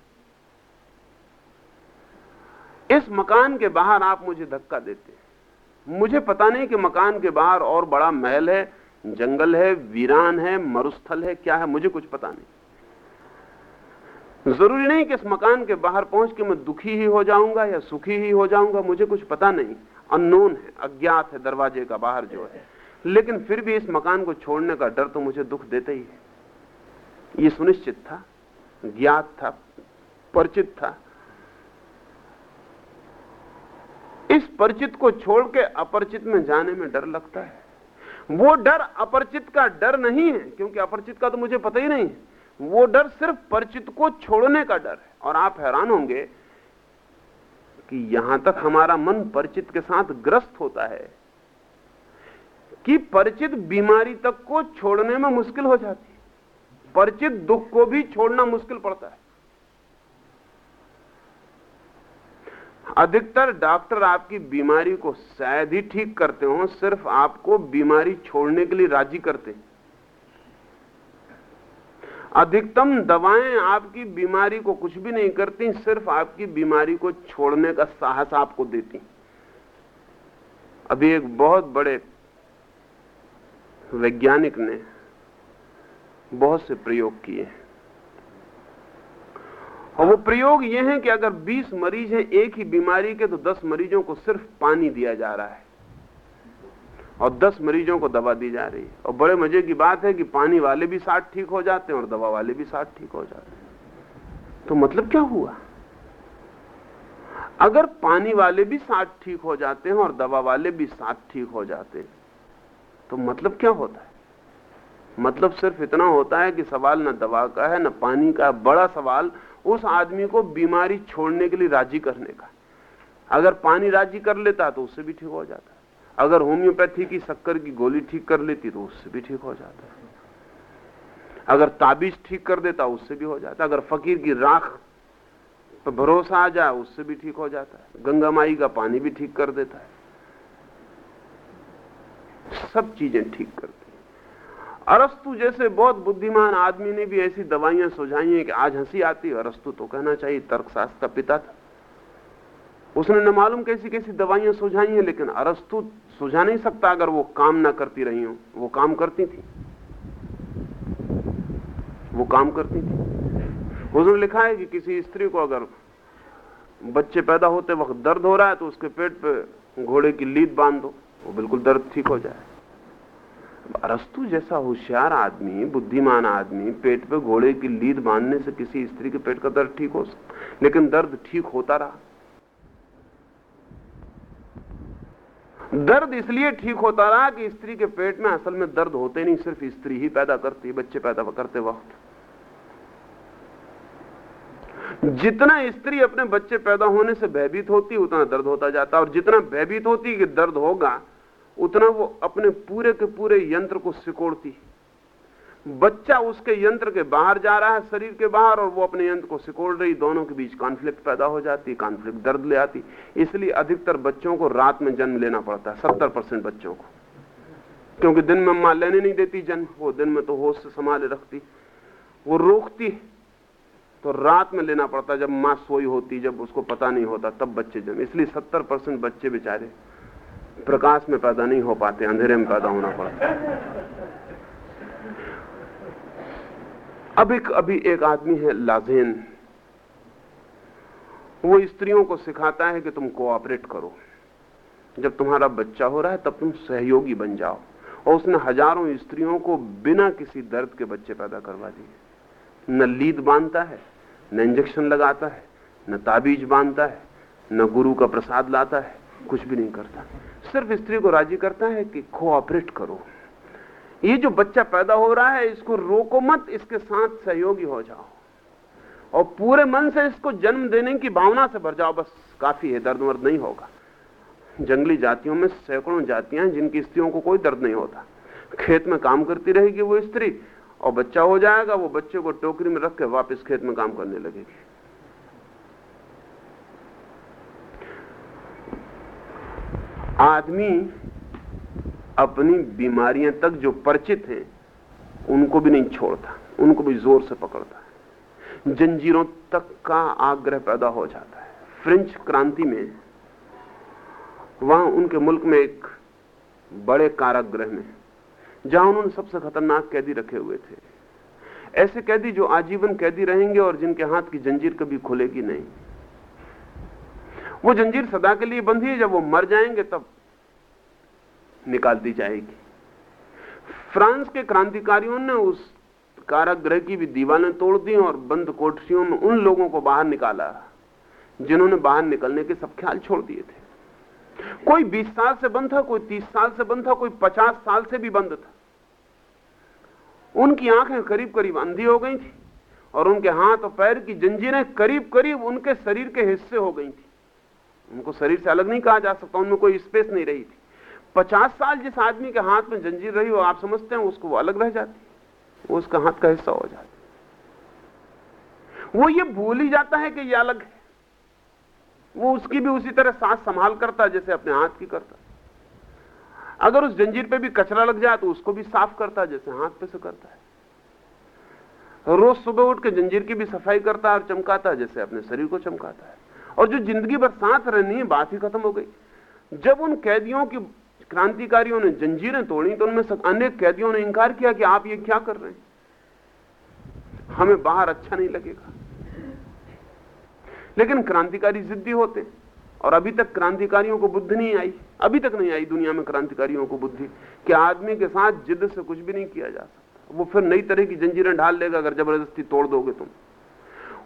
इस मकान के बाहर आप मुझे धक्का देते हैं। मुझे पता नहीं कि मकान के बाहर और बड़ा महल है, जंगल है, वीरान है, मरुस्थल है, क्या है, मुझे कुछ पता नहीं। ज़रूरी नहीं कि इस मकान के बाहर पहुँच के मैं दुखी ही हो जाऊँगा या सुखी ही हो जाऊँगा, मुझे कुछ पता नहीं। अननोन है, अज्ञात है, दरवाजे का बाहर जो है। लेकिन फिर भी इस मकान को छोड़ने का डर तो मुझे दुख देते ही है। ये सुनिश्चित था, ज्ञात था, परिचित था। इस परिचित को छोड़ के अपरिचित में जाने में डर लगता है। वो डर अपरिचित का डर नहीं है, क्योंकि अपरिचित का तो मुझे पता ही नहीं है। वो डर सिर्फ़ परिचित को छोड़ने का डर है। और आप हैरान होंगे कि यहाँ तक हमारा मन परिचित के साथ ग्रस्त होता है कि परिचित बीमारी तक को छोड़ने में मुश्किल हो जाती है। परिचित दुख को भी छोड़ना मुश्किल पड़ता है। अधिकतर डॉक्टर आपकी बीमारी को शायद ही ठीक करते हो, सिर्फ़ आपको बीमारी छोड़ने के लिए राज़ी करते हैं। अधिकतम दवाएँ आपकी बीमारी को कुछ भी नहीं करती, सिर्फ़ आपकी बीमारी को छोड़ने का साहस आपको देती। अभी एक बहुत बड़े वैज्ञानिक ने बहुत से प्रयोग किए और वो प्रयोग ये हैं कि अगर 20 मरीज़ हैं एक ही बीमारी के तो 10 मरीजों को सिर्फ़ पानी दिया जा रहा है। और 10 मरीजों को दवा दी जा रही है। और बड़े मज़े की बात है कि पानी वाले भी साठ ठीक हो जाते हैं और दवा वाले भी साठ ठीक हो जाते हैं। तो मतलब क्या हुआ? अगर पानी वाले भी साठ ठीक हो जाते हैं और दवा वाले भी साठ ठीक हो जाते हैं तो मतलब क्या होता है? मतलब सिर्फ़ इतना होता है कि सवाल न दवा का है, न पानी का बड़ा सवाल उस आदमी को बीमारी छोड़ने के लिए राज़ी करने का अगर पानी राज़ी कर लेता तो उससे भी ठीक हो जाता। अगर होम्योपैथी की शक्कर की गोली ठीक कर लेती तो उससे भी ठीक हो जाता। है अगर ताबीज ठीक कर देता उससे भी हो जाता। अगर फकीर की राख पर भरोसा आ जाए उससे भी ठीक हो जाता। है गंगा माई का पानी भी ठीक कर देता है। सब चीज़ें ठीक करती अरस्तु जैसे बहुत बुद्धिमान आदमी ने भी ऐसी दवाइयाँ सुझाई हैं कि आज हँसी आती है। अरस्तु तो कहना चाहिए तर्कशास्त्र का पिता था। उसने न मालूम कैसी कैसी दवाइयाँ सुझाई हैं, लेकिन अरस्तु सुझा नहीं सकता अगर वो काम ना करती रही हो। वो काम करती थी। वो काम करती थी। उसने लिखा है कि किसी स्त्री को अगर बच्चे पैदा होते वक्त दर्द हो रहा है तो उसके पेट पे घोड़े की लीद बाँध। दो वो बिल्कुल दर्द ठीक हो जाए। अरस्तु जैसा होशियार आदमी, बुद्धिमान आदमी, पेट पे घोड़े की लीद बांधने से किसी स्त्री के पेट का दर्द ठीक हो सकता, लेकिन दर्द ठीक होता रहा। दर्द इसलिए ठीक होता रहा कि स्त्री के पेट में असल में दर्द होते नहीं, सिर्फ़ स्त्री ही पैदा करती बच्चे पैदा करते वक्त। जितना स्त्री अपने बच्चे पैदा होने से भयभीत होती, उतना दर्द होता जाता और जितना भयभीत होती कि दर्द होगा, उतना वो अपने पूरे के पूरे यंत्र को सिकोड़ती। बच्चा उसके यंत्र के बाहर जा रहा है, शरीर के बाहर, और वो अपने यंत्र को सिकोड़ रही, दोनों के बीच कॉन्फ्लिक्ट पैदा हो जाती कॉन्फ्लिक्ट दर्द ले आती। इसलिए अधिकतर बच्चों को रात में जन्म लेना पड़ता है, सत्तर परसेंट बच्चों को। क्योंकि दिन में माँ लेने नहीं देती जन्म, वो दिन में तो होश से संभाले रखती। वो रोकती तो रात में लेना पड़ता, जब माँ सोई होती, जब उसको पता नहीं होता, तब बच्चे जन्म। इसलिए सत्तर परसेंट बच्चे बेचारे प्रकाश में पैदा नहीं हो पाते, अंधेरे में पैदा होना पड़ता। एक अभी एक आदमी है लाजेन। वो स्त्रियों को सिखाता है कि तुम कोऑपरेट करो। जब तुम्हारा बच्चा हो रहा है, तब तुम सहयोगी बन जाओ। और उसने हज़ारों स्त्रियों को बिना किसी दर्द के बच्चे पैदा करवा दिए। न लीद बांधता है, न इंजेक्शन लगाता है, न ताबीज बांधता है, न गुरु का प्रसाद लाता है, कुछ भी नहीं करता। सिर्फ़ स्त्री को राज़ी करता है कि कोऑपरेट करो। ये जो बच्चा पैदा हो रहा है, इसको रोको मत, इसके साथ सहयोगी हो जाओ। और पूरे मन से इसको जन्म देने की भावना से भर जाओ, बस काफ़ी है, दर्द वर्द नहीं होगा। जंगली जातियों में सैकड़ों जातियाँ हैं, जिनकी स्त्रियों को कोई दर्द नहीं होता। खेत में काम करती रहेगी वो स्त्री, और बच्चा हो जाएगा, वो बच्चे को टोकरी में रख के वापस खेत में काम करने लगेगी। आदमी अपनी बीमारियाँ तक जो परिचित हैं, उनको भी नहीं छोड़ता, उनको भी ज़ोर से पकड़ता है। जंजीरों तक का आग्रह पैदा हो जाता है। फ्रेंच क्रांति में, वहाँ उनके मुल्क में एक बड़े कारागृह में, जहाँ उन्होंने सबसे खतरनाक कैदी रखे हुए थे। ऐसे कैदी जो आजीवन कैदी रहेंगे और जिनके हाथ की जंजीर कभी खुलेगी नहीं। वो जंजीर सदा के लिए बंधी है, जब वो मर जाएँगे, तब निकाल दी जाएगी। फ्रांस के क्रांतिकारियों ने उस कारागृह की भी दीवारें तोड़ दी और बंद कोठरियों में उन लोगों को बाहर निकाला, जिन्होंने बाहर निकलने के सब ख्याल छोड़ दिए थे। कोई 20 साल से बंद था, कोई 30 साल से बंद था, कोई 50 साल से भी बंद था। उनकी आँखें करीब करीब अंधी हो गई थी और उनके हाथ और पैर की जंजीरें करीब करीब उनके शरीर के हिस्से हो गई थी। उनको शरीर से अलग नहीं कहा जा सकता, उनमें कोई स्पेस नहीं रही थी। पचास साल जिस आदमी के हाथ में जंजीर रही हो, आप समझते हैं उसको वो अलग रह जाती वो उसका हाथ का हिस्सा हो जाती वो ये भूल ही जाता है कि ये अलग है। वो उसकी भी उसी तरह सांस संभाल करता जैसे अपने हाथ की करता अगर उस जंजीर पे भी कचरा लग जाए तो उसको भी साफ़ करता जैसे हाथ पे से करता है। रोज सुबह उठ के जंजीर की भी सफ़ाई करता है और चमकाता है जैसे अपने शरीर को चमकाता है। और जो ज़िंदगी भर साथ रहनी है, बात ही खत्म हो गई। जब उन कैदियों की क्रांतिकारियों ने, जंजीरें तोड़ी तो उनमें अनेक कैदियों ने इंकार किया कि आप ये क्या कर रहे हैं। हमें बाहर अच्छा नहीं लगेगा। लेकिन क्रांतिकारी जिद्दी होते और अभी तक क्रांतिकारियों को बुद्धि नहीं आई। अभी तक नहीं आई दुनिया में क्रांतिकारियों को बुद्धि कि आदमी के साथ जिद से कुछ भी नहीं किया जा सकता। वो फिर नई तरह की जंजीरें ढाल लेगा, अगर ज़बरदस्ती तोड़ दोगे तुम।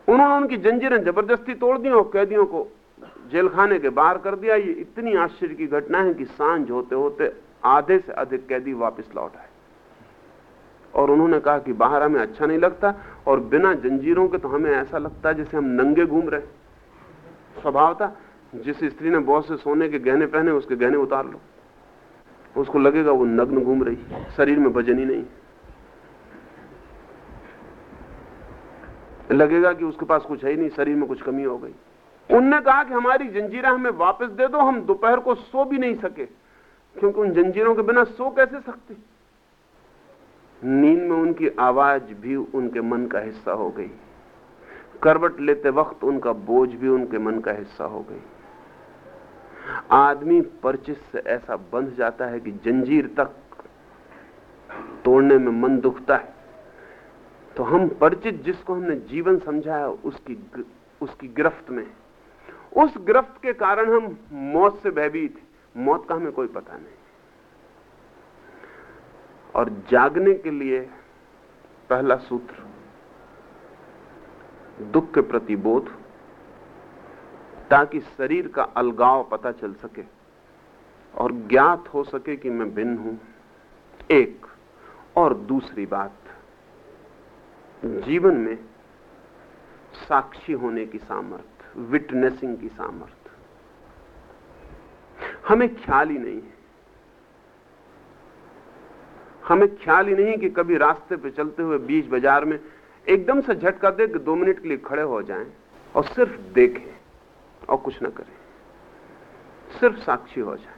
उन्होंने उनकी जंजीरें ज़बरदस्ती तोड़ दी और कैदियों को जेल खाने के बाहर कर दिया। ये इतनी आश्चर्य की घटना है कि साँझ होते होते आधे से अधिक कैदी वापस लौट आए। और उन्होंने कहा कि बाहर हमें अच्छा नहीं लगता और बिना जंजीरों के तो हमें ऐसा लगता है जैसे हम नंगे घूम रहे स्वभाव था, जिस स्त्री ने बहुत से सोने के गहने पहने, उसके गहने उतार लो। उसको लगेगा वो नग्न घूम रही शरीर में वज़न ही नहीं लगेगा कि उसके पास कुछ है ही नहीं, शरीर में कुछ कमी हो गई। उनने कहा कि हमारी जंजीरें हमें वापस दे दो, हम दोपहर को सो भी नहीं सके। क्योंकि उन जंजीरों के बिना सो कैसे सकते? नींद में उनकी आवाज़ भी उनके मन का हिस्सा हो गई। करवट लेते वक्त उनका बोझ भी उनके मन का हिस्सा हो गई। आदमी परिचित से ऐसा बंध जाता है कि जंजीर तक तोड़ने में मन दुखता है। तो हम परिचित जिसको हमने जीवन समझा है, उसकी उसकी गिरफ्त में उस गिरफ्त के कारण हम मौत से भयभीत मौत का हमें कोई पता नहीं। और जागने के लिए पहला सूत्र, दुख के प्रति बोध, ताकि शरीर का अलगाव पता चल सके और ज्ञात हो सके कि मैं भिन्न हूँ। एक और दूसरी बात, जीवन में साक्षी होने की सामर्थ विटनेसिंग की सामर्थ्य। हमें ख्याल ही नहीं है। हमें ख्याल ही नहीं कि कभी रास्ते पे चलते हुए बीच बाज़ार में एकदम से झटका दे कि दो मिनट के लिए खड़े हो जाएँ और सिर्फ़ देखें और कुछ ना करें। सिर्फ़ साक्षी हो जाए।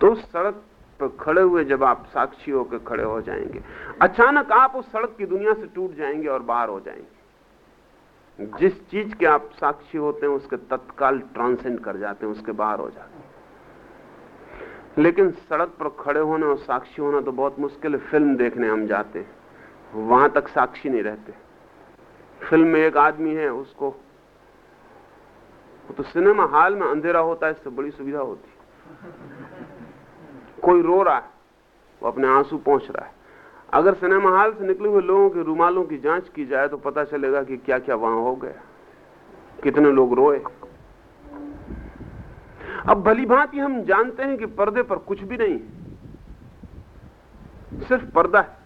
तो सड़क पर खड़े हुए जब आप साक्षी होकर खड़े हो जाएँगे, अचानक आप उस सड़क की दुनिया से टूट जाएँगे और बाहर हो जाएँगे। जिस चीज़ के आप साक्षी होते हैं, उसके तत्काल ट्रांसेंड कर जाते हैं, उसके बाहर हो जाते हैं। लेकिन सड़क पर खड़े होना और साक्षी होना तो बहुत मुश्किल है। फ़िल्म देखने हम जाते हैं, वहाँ तक साक्षी नहीं रहते। फ़िल्म में एक आदमी है, उसको तो सिनेमा हॉल में अंधेरा होता है, इससे बड़ी सुविधा होती कोई रो रहा है, वो अपने आँसू पहुँच रहा है। अगर सिनेमा हॉल से निकले हुए लोगों के रूमालों की जाँच की जाए तो पता चलेगा कि क्या क्या वहाँ हो गया। कितने लोग रोए। अब भली भांति हम जानते हैं कि पर्दे पर कुछ भी नहीं। है सिर्फ़ पर्दा है।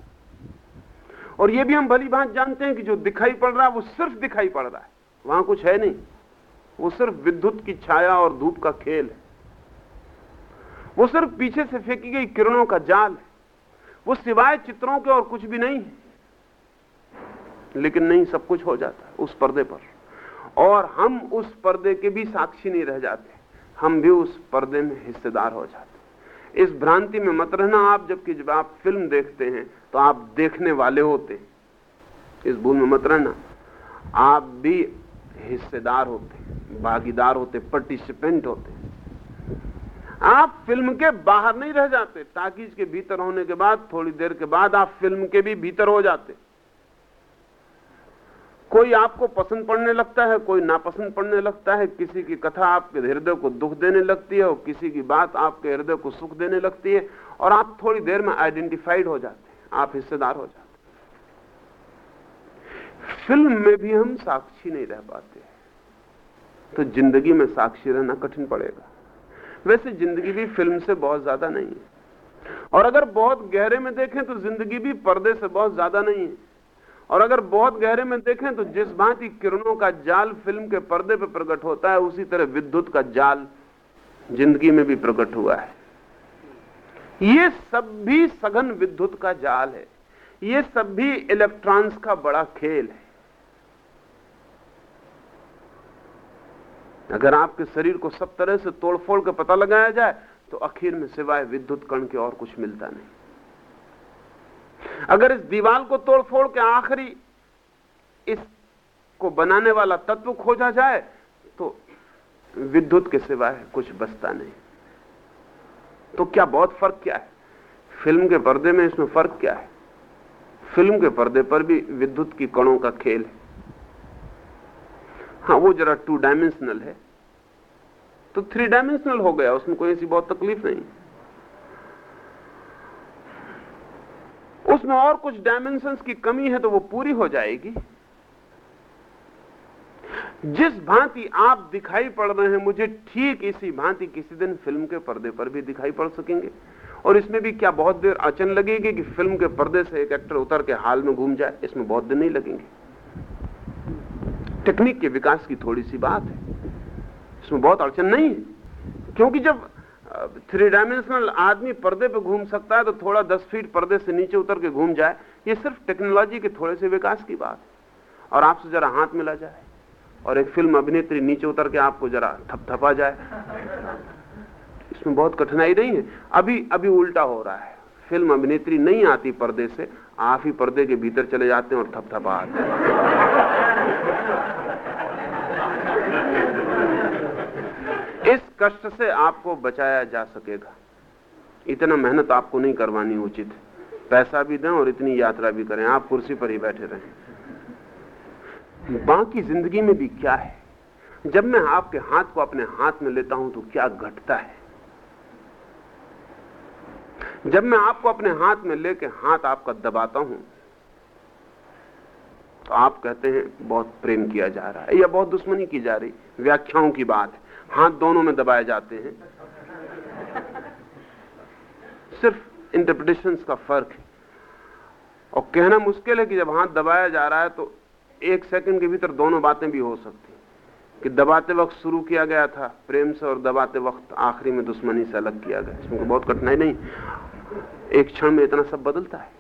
और यह भी हम भली भांति जानते हैं कि जो दिखाई पड़ रहा है, वो सिर्फ़ दिखाई पड़ रहा है। वहाँ कुछ है नहीं। वो सिर्फ़ विद्युत की छाया और धूप का खेल है। वो सिर्फ़ पीछे से फेंकी गई किरणों का जाल है। वो सिवाय चित्रों के और कुछ भी नहीं है। लेकिन नहीं, सब कुछ हो जाता उस पर्दे पर। और हम उस पर्दे के भी साक्षी नहीं रह जाते। हम भी उस पर्दे में हिस्सेदार हो जाते इस भ्रांति में मत रहना आप, जबकि जब आप फ़िल्म देखते हैं तो आप देखने वाले होते हैं। इस भूल में मत रहना। आप भी हिस्सेदार होते भागीदार होते पार्टिसिपेंट होते आप फ़िल्म के बाहर नहीं रह जाते। ताकि के भीतर होने के बाद, थोड़ी देर के बाद आप फ़िल्म के भी भीतर हो जाते। कोई आपको पसंद पड़ने लगता है, कोई नापसंद पड़ने लगता है, किसी की कथा आपके हृदय को दुख देने लगती है और किसी की बात आपके हृदय को सुख देने लगती है और आप थोड़ी देर में आइडेंटिफाइड हो जाते हैं, आप हिस्सेदार हो जाते फ़िल्म में भी हम साक्षी नहीं रह पाते। तो ज़िंदगी में साक्षी रहना कठिन पड़ेगा। वैसे ज़िंदगी भी फ़िल्म से बहुत ज़्यादा नहीं है। और अगर बहुत गहरे में देखें तो ज़िंदगी भी पर्दे से बहुत ज़्यादा नहीं है। और अगर बहुत गहरे में देखें तो जिस भांति किरणों का जाल फ़िल्म के पर्दे पर प्रकट होता है, उसी तरह विद्युत का जाल ज़िंदगी में भी प्रकट हुआ है। ये सब भी सघन विद्युत का जाल है। ये सब भी इलेक्ट्रॉन्स का बड़ा खेल है। अगर आपके शरीर को सब तरह से तोड़फोड़ के पता लगाया जाए तो आखिर में सिवाय विद्युत कण के और कुछ मिलता नहीं। अगर इस दीवार को तोड़फोड़ के आखिरी इसको बनाने वाला तत्व खोजा जाए तो विद्युत के सिवाय कुछ बचता नहीं। तो क्या बहुत फ़र्क क्या है? फ़िल्म के पर्दे में इसमें फ़र्क क्या है? फ़िल्म के पर्दे पर भी विद्युत की कणों का खेल है। हाँ वो जरा टू डायमेंशनल है। तो थ्री डायमेंशनल हो गया, उसमें कोई ऐसी बहुत तकलीफ़ नहीं। उसमें और कुछ डायमेंशंस की कमी है तो वो पूरी हो जाएगी। जिस भांति आप दिखाई पड़ रहे हैं, मुझे ठीक इसी भांति किसी दिन फ़िल्म के पर्दे पर भी दिखाई पड़ सकेंगे। और इसमें भी क्या बहुत देर अचन लगेगी कि फ़िल्म के पर्दे से एक एक्टर उतर के हाल में घूम जाए, इसमें बहुत दिन नहीं लगेंगे। टेक्निक के विकास की थोड़ी सी बात है। इसमें बहुत अड़चन नहीं है। क्योंकि जब थ्री डायमेंशनल आदमी पर्दे पे घूम सकता है तो थोड़ा दस फीट पर्दे से नीचे उतर के घूम जाए, ये सिर्फ़ टेक्नोलॉजी के थोड़े से विकास की बात है। और आपसे जरा हाथ मिला जाए, और एक फ़िल्म अभिनेत्री नीचे उतर के आपको जरा थपथपा जाए। इसमें बहुत कठिनाई नहीं है। अभी अभी उल्टा हो रहा है। फ़िल्म अभिनेत्री नहीं आती पर्दे से, आप ही पर्दे के भीतर चले जाते हैं और थपथपा आते हैं। इस कष्ट से आपको बचाया जा सकेगा, इतना मेहनत आपको नहीं करवानी उचित। पैसा भी दें और इतनी यात्रा भी करें। आप कुर्सी पर ही बैठे रहें। बाकी ज़िंदगी में भी क्या है? जब मैं आपके हाथ को अपने हाथ में लेता हूँ तो क्या घटता है? जब मैं आपको अपने हाथ में लेके हाथ आपका दबाता हूँ तो आप कहते हैं, बहुत प्रेम किया जा रहा है। या, बहुत दुश्मनी की जा रही व्याख्याओं की बात है। हाथ दोनों में दबाए जाते हैं। सिर्फ़ इंटरप्रिटेशन का फ़र्क है। और कहना मुश्किल है कि जब हाथ दबाया जा रहा है तो एक सेकंड के भीतर दोनों बातें भी हो सकती कि दबाते वक्त शुरू किया गया था प्रेम से और दबाते वक्त आखिरी में दुश्मनी से अलग किया गया। इसमें बहुत कठिनाई नहीं। एक क्षण में इतना सब बदलता है।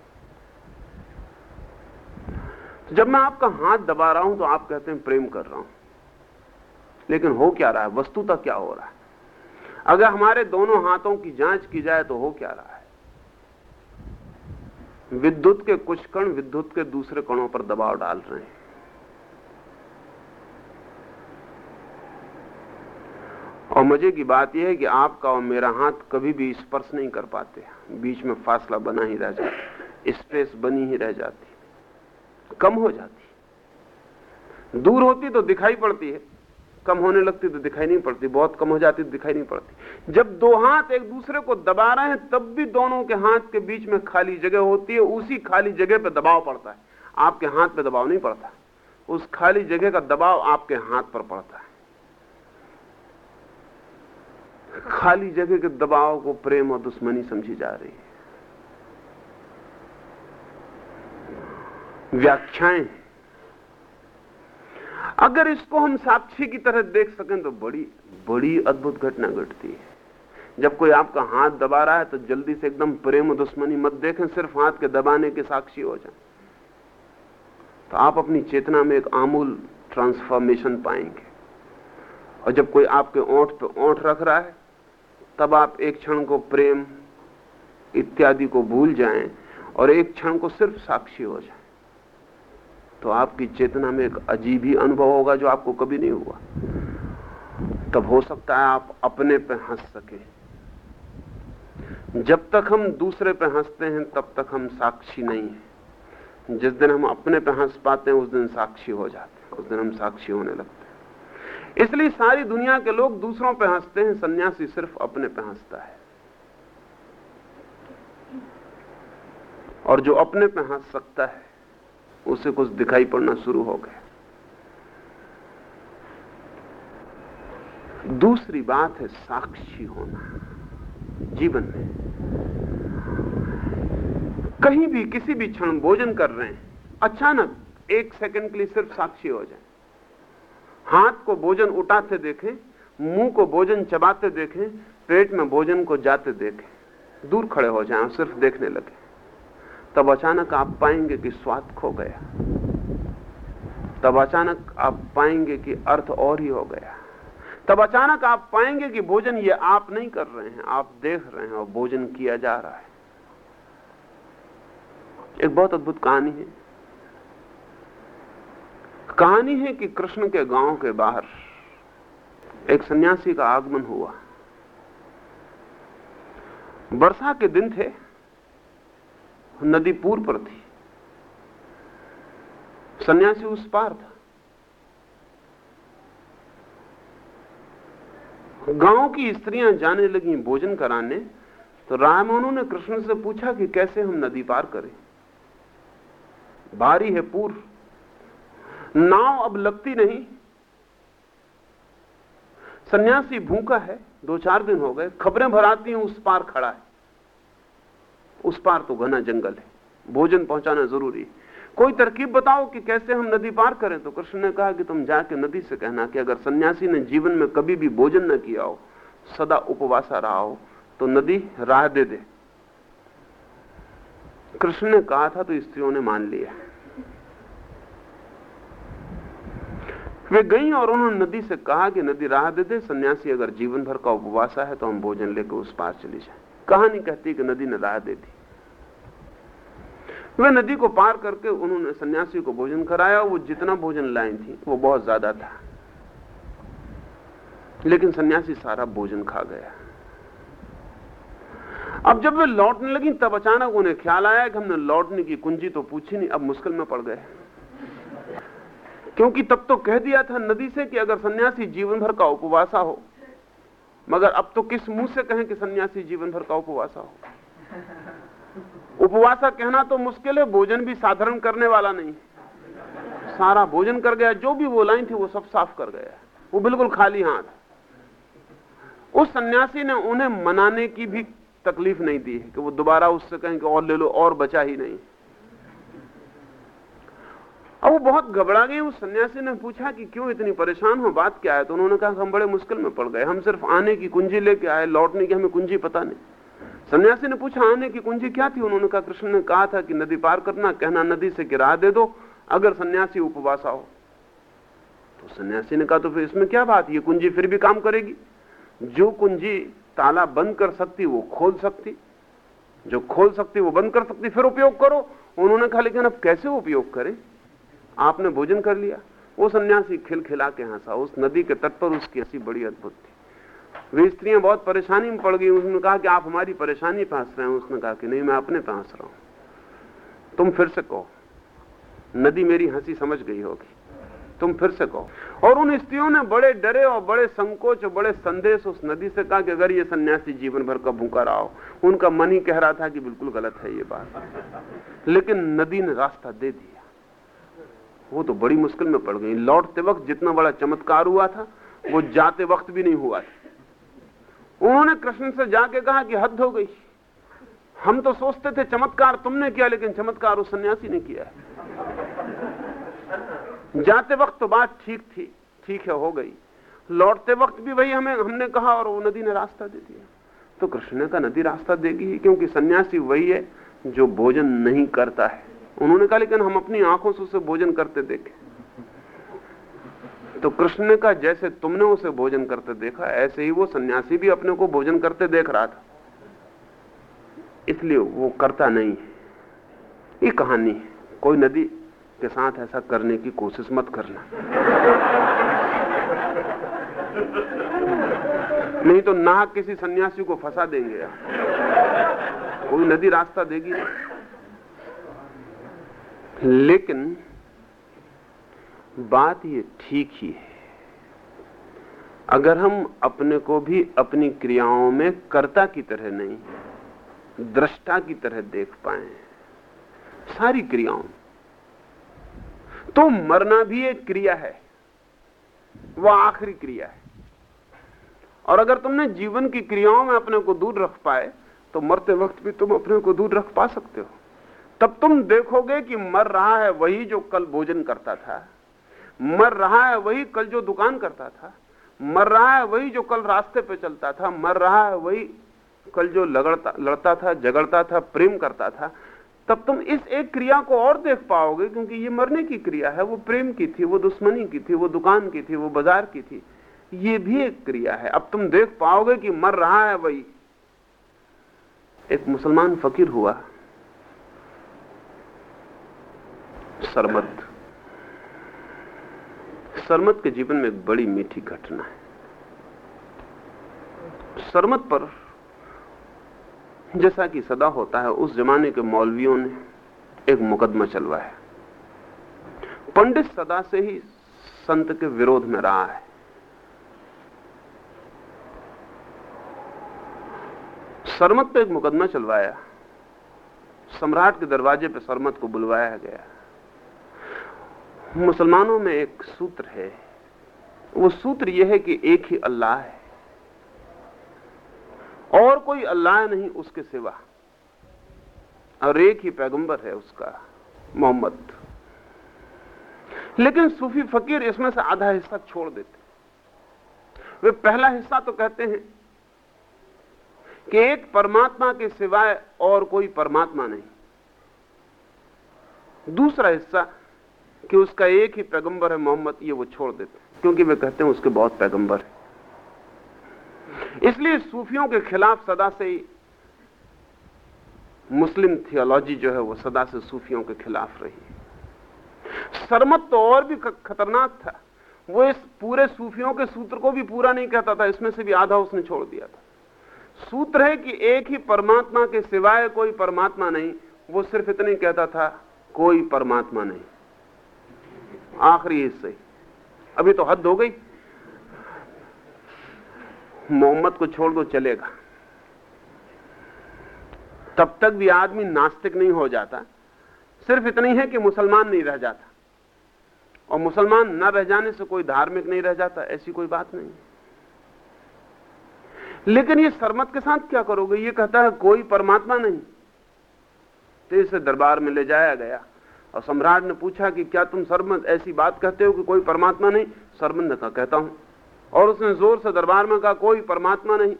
तो जब मैं आपका हाथ दबा रहा हूँ तो आप कहते हैं, प्रेम कर रहा हूँ। लेकिन हो क्या रहा है? वस्तुता क्या हो रहा है? अगर हमारे दोनों हाथों की जाँच की जाए तो हो क्या रहा है? विद्युत के कुछ कण विद्युत के दूसरे कणों पर दबाव डाल रहे हैं। और मज़े की बात यह है कि आपका और मेरा हाथ कभी भी स्पर्श नहीं कर पाते। बीच में फासला बना ही रह जाता स्पेस बनी ही रह जाती कम हो जाती दूर होती तो दिखाई पड़ती है। कम होने लगती तो दिखाई नहीं पड़ती, बहुत कम हो जाती तो दिखाई नहीं पड़ती। जब दो हाथ एक दूसरे को दबा रहे हैं, तब भी दोनों के हाथ के बीच में खाली जगह होती है, उसी खाली जगह पर दबाव पड़ता है। आपके हाथ पे दबाव नहीं पड़ता। उस खाली जगह का दबाव आपके हाथ पर पड़ता है। खाली जगह के दबाव को प्रेम और दुश्मनी समझी जा रही है। व्याख्याएँ अगर इसको हम साक्षी की तरह देख सकें तो बड़ी बड़ी अद्भुत घटना घटती है। जब कोई आपका हाथ दबा रहा है तो जल्दी से एकदम प्रेम दुश्मनी मत देखें, सिर्फ़ हाथ के दबाने के साक्षी हो जाए। तो आप अपनी चेतना में एक आमूल ट्रांसफॉर्मेशन पाएँगे। और जब कोई आपके ओंठ पे ओंठ रख रहा है, तब आप एक क्षण को प्रेम इत्यादि को भूल जाएँ और एक क्षण को सिर्फ़ साक्षी हो जाएँ। तो आपकी चेतना में एक अजीब ही अनुभव होगा जो आपको कभी नहीं हुआ। तब हो सकता है आप अपने पे हंस सके। जब तक हम दूसरे पे हँसते हैं, तब तक हम साक्षी नहीं है। जिस दिन हम अपने पे हंस पाते हैं, उस दिन साक्षी हो जाते हैं, उस दिन हम साक्षी होने लगते हैं। इसलिए सारी दुनिया के लोग दूसरों पे हँसते हैं, सन्यासी सिर्फ़ अपने पे हंसता है। और जो अपने पे हंस सकता है उसे कुछ दिखाई पड़ना शुरू हो गया। दूसरी बात है साक्षी होना, जीवन में। कहीं भी किसी भी क्षण भोजन कर रहे हैं, अचानक एक सेकंड के लिए सिर्फ़ साक्षी हो जाए। हाथ को भोजन उठाते देखें, मुँह को भोजन चबाते देखें, पेट में भोजन को जाते देखें, दूर खड़े हो जाएँ सिर्फ़ देखने लगे। तब अचानक आप पाएँगे कि स्वाद खो गया। तब अचानक आप पाएँगे कि अर्थ और ही हो गया। तब अचानक आप पाएँगे कि भोजन ये आप नहीं कर रहे हैं, आप देख रहे हैं और भोजन किया जा रहा है। एक बहुत अद्भुत कहानी है। कहानी है कि कृष्ण के गाँव के बाहर एक सन्यासी का आगमन हुआ। वर्षा के दिन थे। नदी पूर्व पर थी। सन्यासी उस पार था। गाँव की स्त्रियाँ जाने लगी भोजन कराने तो राय उन्होंने कृष्ण से पूछा कि कैसे हम नदी पार करें। भारी है पूर्व नाव अब लगती नहीं। सन्यासी भूखा है, दो चार दिन हो गए, खबरें भराती हैं, उस पार खड़ा है। उस पार तो घना जंगल है। भोजन पहुंचाना ज़रूरी है। कोई तरकीब बताओ कि कैसे हम नदी पार करें? तो कृष्ण ने कहा कि तुम जाके नदी से कहना कि अगर सन्यासी ने जीवन में कभी भी भोजन न किया हो, सदा उपवासा रहा हो तो नदी राह दे दे। कृष्ण ने कहा था तो स्त्रियों ने मान लिया। वे गई और उन्होंने नदी से कहा कि नदी राह दे दे, सन्यासी अगर जीवन भर का उपवासा है तो हम भोजन लेकर उस पार चली जाए। कहानी कहती कि नदी ने राह दे दी। वे नदी को पार करके उन्होंने सन्यासी को भोजन कराया, वो जितना भोजन लाई थी, वो बहुत ज़्यादा था। लेकिन सन्यासी सारा भोजन खा गया। अब जब वे लौटने लगी, तब अचानक उन्हें ख्याल आया कि हमने लौटने की कुंजी तो पूछी नहीं, अब मुश्किल में पड़ गए। क्योंकि तब तो कह दिया था नदी से कि अगर सन्यासी जीवन भर का उपवासा हो मगर अब तो किस मुँह से कहें कि सन्यासी जीवन भर का उपवासा हो? उपवासा कहना तो मुश्किल है, भोजन भी साधारण करने वाला नहीं। सारा भोजन कर गया, जो भी वो लाइन थी, वो सब साफ़ कर गया। वो बिल्कुल खाली हाथ। उस सन्यासी ने उन्हें मनाने की भी तकलीफ़ नहीं दी कि वो दोबारा उससे कहें कि और ले लो, और बचा ही नहीं। अब वो बहुत घबरा गए उस सन्यासी ने पूछा कि क्यों इतनी परेशान हो? बात क्या है? तो उन्होंने कहा हम बड़े मुश्किल में पड़ गए। हम सिर्फ़ आने की कुंजी लेके आए, लौटने की हमें कुंजी पता नहीं। सन्यासी ने पूछा, आने की कुंजी क्या थी? उन्होंने कहा, कृष्ण ने कहा था कि नदी पार करना, कहना, नदी से गिरा दे दो, अगर सन्यासी उपवासा हो तो सन्यासी ने कहा तो फिर इसमें क्या बात? ये कुंजी फिर भी काम करेगी। जो कुंजी ताला बंद कर सकती, वो खोल सकती। जो खोल सकती, वो बंद कर सकती, फिर उपयोग करो। उन्होंने कहा, लेकिन अब कैसे उपयोग करें? आपने भोजन कर लिया। वो सन्यासी खिलखिला के हंसा। उस नदी के तट पर उसकी हँसी बड़ी अद्भुत थी। वे स्त्रियाँ बहुत परेशानी में पड़ गई। उसने कहा कि आप हमारी परेशानी पे हंस रहे हैं। उसने कहा कि नहीं, मैं अपने पे हंस रहा हूँ। तुम फिर से कहो, नदी मेरी हँसी समझ गई होगी। तुम फिर से कहो। और उन स्त्रियों ने बड़े डरे और बड़े संकोच और बड़े संदेश उस नदी से कहा कि अगर ये सन्यासी जीवन भर का भूखा रहा हो, उनका मन ही कह रहा था कि बिल्कुल गलत है ये बात। लेकिन नदी ने रास्ता दे दिया। वो तो बड़ी मुश्किल में पड़ गई। लौटते वक्त जितना बड़ा चमत्कार हुआ था, वो जाते वक्त भी नहीं हुआ था। उन्होंने कृष्ण से जाके कहा कि हद हो गई। हम तो सोचते थे चमत्कार तुमने किया, लेकिन चमत्कार उस सन्यासी ने किया। जाते वक्त तो बात ठीक थी, ठीक है, हो गई। लौटते वक्त भी वही हमें, हमने कहा और वो नदी ने रास्ता दे दिया। तो कृष्ण कहा, नदी रास्ता देगी क्योंकि सन्यासी वही है जो भोजन नहीं करता है। उन्होंने कहा, लेकिन हम अपनी आँखों से उसे भोजन करते देखे। तो कृष्ण ने कहा, जैसे तुमने उसे भोजन करते देखा, ऐसे ही वो सन्यासी भी अपने को भोजन करते देख रहा था। इसलिए वो करता नहीं ये कहानी है। कोई नदी के साथ ऐसा करने की कोशिश मत करना। नहीं तो ना किसी सन्यासी को फंसा देंगे कोई नदी रास्ता देगी? लेकिन बात ये ठीक ही है। अगर हम अपने को भी अपनी क्रियाओं में कर्ता की तरह नहीं, दृष्टा की तरह देख पाए, सारी क्रियाओं तो मरना भी एक क्रिया है, वह आखिरी क्रिया है। और अगर तुमने जीवन की क्रियाओं में अपने को दूर रख पाए तो मरते वक्त भी तुम अपने को दूर रख पा सकते हो। तब तुम देखोगे कि मर रहा है वही जो कल भोजन करता था। मर रहा है वही कल जो दुकान करता था। मर रहा है वही जो कल रास्ते पे चलता था। मर रहा है वही कल जो लगड़ता, लड़ता था, झगड़ता था, प्रेम करता था। तब तुम इस एक क्रिया को और देख पाओगे क्योंकि ये मरने की क्रिया है। वो प्रेम की थी, वो दुश्मनी की थी, वो दुकान की थी, वो बाज़ार की थी। ये भी एक क्रिया है। अब तुम देख पाओगे कि मर रहा है वही। एक मुसलमान फकीर हुआ। सरमत। सरमत के जीवन में एक बड़ी मीठी घटना है। सरमत पर जैसा कि सदा होता है, उस जमाने के मौलवियों ने एक मुकदमा चलवाया। पंडित सदा से ही संत के विरोध में रहा है। सरमत पे एक मुकदमा चलवाया। सम्राट के दरवाजे पे सरमत को बुलवाया गया। मुसलमानों में एक सूत्र है। वो सूत्र यह है कि एक ही अल्लाह है। और कोई अल्लाह नहीं उसके सिवा। और एक ही पैगंबर है उसका, मोहम्मद। लेकिन सूफी फकीर इसमें से आधा हिस्सा छोड़ देते वे पहला हिस्सा तो कहते हैं कि एक परमात्मा के सिवाय और कोई परमात्मा नहीं। दूसरा हिस्सा कि उसका एक ही पैगंबर है मोहम्मद, ये वो छोड़ देते क्योंकि वे कहते हैं उसके बहुत पैगंबर है। इसलिए सूफियों के खिलाफ सदा से ही मुस्लिम थियोलॉजी जो है वो सदा से सूफियों के खिलाफ रही सरमत तो और भी खतरनाक था। वो इस पूरे सूफियों के सूत्र को भी पूरा नहीं कहता था, इसमें से भी आधा उसने छोड़ दिया था। सूत्र है कि एक ही परमात्मा के सिवाय कोई परमात्मा नहीं, वो सिर्फ़ इतने कहता था, कोई परमात्मा नहीं। आखिरी हिस्से। अभी तो हद हो गई। मोहम्मद को छोड़ दो, चलेगा। तब तक भी आदमी नास्तिक नहीं हो जाता। सिर्फ़ इतनी है कि मुसलमान नहीं रह जाता। और मुसलमान न रह जाने से कोई धार्मिक नहीं रह जाता, ऐसी कोई बात नहीं। लेकिन ये सरमत के साथ क्या करोगे? ये कहता है, कोई परमात्मा नहीं। तो इसे दरबार में ले जाया गया। और सम्राट ने पूछा कि क्या तुम सरमत ऐसी बात कहते हो कि कोई परमात्मा नहीं? ने कहा, कहता हूँ। और उसने ज़ोर से दरबार में कहा, कोई परमात्मा नहीं।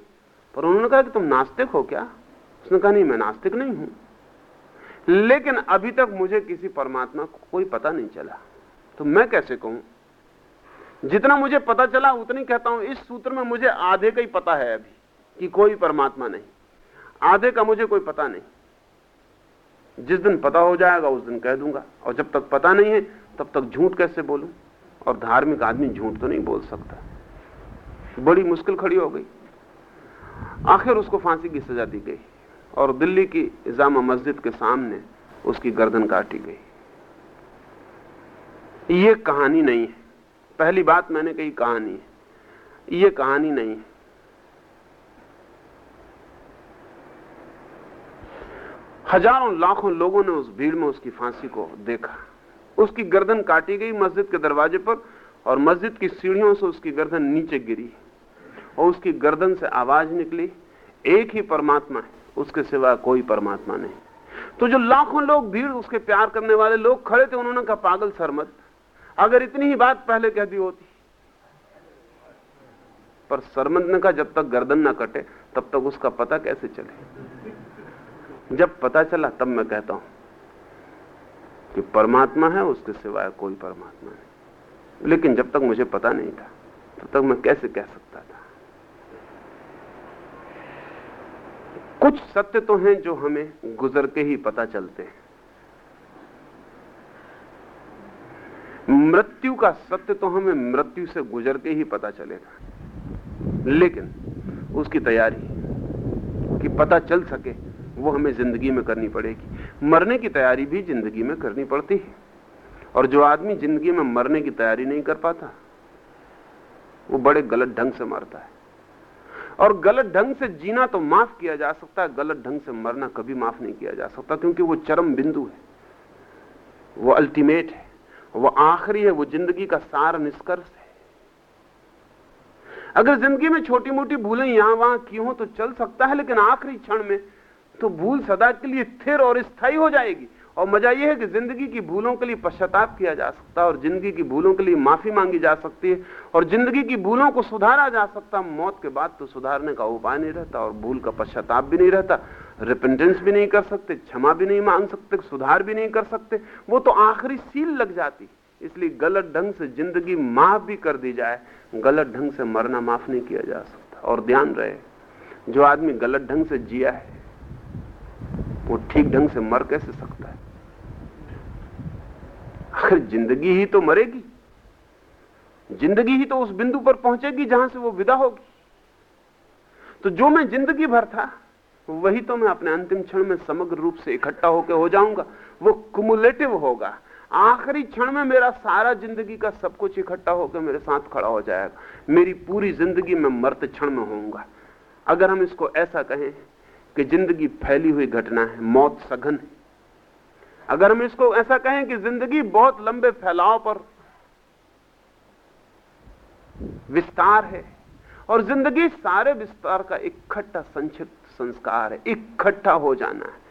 पर उन्होंने कहा कि तुम नास्तिक हो क्या? उसने कहा, नहीं, मैं नास्तिक नहीं हूँ। लेकिन अभी तक मुझे किसी परमात्मा को कोई पता नहीं चला। तो मैं कैसे कहूँ? जितना मुझे पता चला, उतनी कहता हूँ, इस सूत्र में मुझे आधे का ही पता है अभी कि कोई परमात्मा नहीं। आधे का मुझे कोई पता नहीं। जिस दिन पता हो जाएगा, उस दिन कह दूँगा। और जब तक पता नहीं है, तब तक झूठ कैसे बोलूँ? और धार्मिक आदमी झूठ तो नहीं बोल सकता। बड़ी मुश्किल खड़ी हो गई। आखिर उसको फांसी की सजा दी गई। और दिल्ली की जामा मस्जिद के सामने उसकी गर्दन काटी गई। ये कहानी नहीं है। पहली बात मैंने कही कहानी है। ये कहानी नहीं है। हज़ारों लाखों लोगों ने उस भीड़ में उसकी फांसी को देखा। उसकी गर्दन काटी गई मस्जिद के दरवाजे पर और मस्जिद की सीढ़ियों से उसकी गर्दन नीचे गिरी और उसकी गर्दन से आवाज़ निकली, एक ही परमात्मा है, उसके सिवा कोई परमात्मा नहीं। तो जो लाखों लोग भीड़ उसके प्यार करने वाले लोग खड़े थे, उन्होंने कहा, पागल सरमत अगर इतनी ही बात पहले कह दी होती। पर सरमत ने कहा, जब तक गर्दन ना कटे, तब तक उसका पता कैसे चले? जब पता चला, तब मैं कहता हूँ कि परमात्मा है, उसके सिवाय कोई परमात्मा नहीं। लेकिन जब तक मुझे पता नहीं था, तब तक मैं कैसे कह सकता था? कुछ सत्य तो हैं जो हमें गुजर के ही पता चलते हैं। मृत्यु का सत्य तो हमें मृत्यु से गुजर के ही पता चलेगा। लेकिन उसकी तैयारी कि पता चल सके वो हमें ज़िंदगी में करनी पड़ेगी। मरने की तैयारी भी ज़िंदगी में करनी पड़ती है। और जो आदमी ज़िंदगी में मरने की तैयारी नहीं कर पाता, वो बड़े गलत ढंग से मरता है। और गलत ढंग से जीना तो माफ़ किया जा सकता है, गलत ढंग से मरना कभी माफ़ नहीं किया जा सकता, क्योंकि वो चरम बिंदु है। वो अल्टीमेट है। वो आखिरी है, वो ज़िंदगी का सार निष्कर्ष है। अगर ज़िंदगी में छोटी मोटी भूलें यहाँ वहाँ की हो तो चल सकता है, लेकिन आखिरी क्षण में तो भूल सदा के लिए स्थिर और स्थायी हो जाएगी। और मज़ा यह है कि ज़िंदगी की भूलों के लिए पश्चाताप किया जा सकता है और ज़िंदगी की भूलों के लिए माफ़ी मांगी जा सकती है। और ज़िंदगी की भूलों को सुधारा जा सकता, मौत के बाद तो सुधारने का उपाय नहीं रहता और भूल का पश्चाताप भी नहीं रहता। रिपेंटेंस भी नहीं कर सकते, क्षमा भी नहीं मांग सकते, सुधार भी नहीं कर सकते। वो तो आखिरी सील लग जाती इसलिए गलत ढंग से ज़िंदगी माफ़ भी कर दी जाए। गलत ढंग से मरना माफ़ नहीं किया जा सकता। और ध्यान रहे, जो आदमी गलत ढंग से जिया है वो ठीक ढंग से मर कैसे सकता है? आखिर ज़िंदगी ही तो मरेगी। ज़िंदगी ही तो उस बिंदु पर पहुंचेगी जहाँ से वो विदा होगी। तो जो मैं ज़िंदगी भर था, वही तो मैं अपने अंतिम क्षण में समग्र रूप से इकट्ठा होकर हो जाऊँगा। वो कुमुलेटिव होगा। आखिरी क्षण में मेरा सारा ज़िंदगी का सब कुछ इकट्ठा होकर मेरे साथ खड़ा हो जाएगा। मेरी पूरी ज़िंदगी में मरते क्षण में होऊँगा। अगर हम इसको ऐसा कहें कि ज़िंदगी फैली हुई घटना है, मौत सघन है। अगर हम इसको ऐसा कहें कि ज़िंदगी बहुत लंबे फैलाव पर विस्तार है, और ज़िंदगी सारे विस्तार का इकट्ठा संक्षिप्त संस्कार है, इकट्ठा हो जाना है।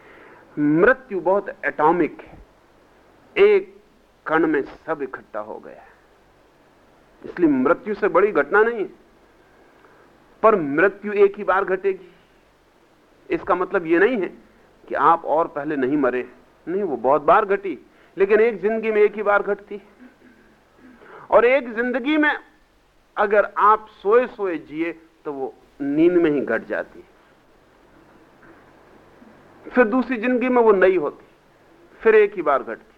मृत्यु बहुत एटॉमिक है। एक कण में सब इकट्ठा हो गया है। इसलिए मृत्यु से बड़ी घटना नहीं है, पर मृत्यु एक ही बार घटेगी। इसका मतलब यह नहीं है कि आप और पहले नहीं मरे। नहीं, वो बहुत बार घटी, लेकिन एक ज़िंदगी में एक ही बार घटती। और एक ज़िंदगी में अगर आप सोए सोए जिए तो वो नींद में ही घट जाती फिर दूसरी ज़िंदगी में वो नई होती, फिर एक ही बार घटती।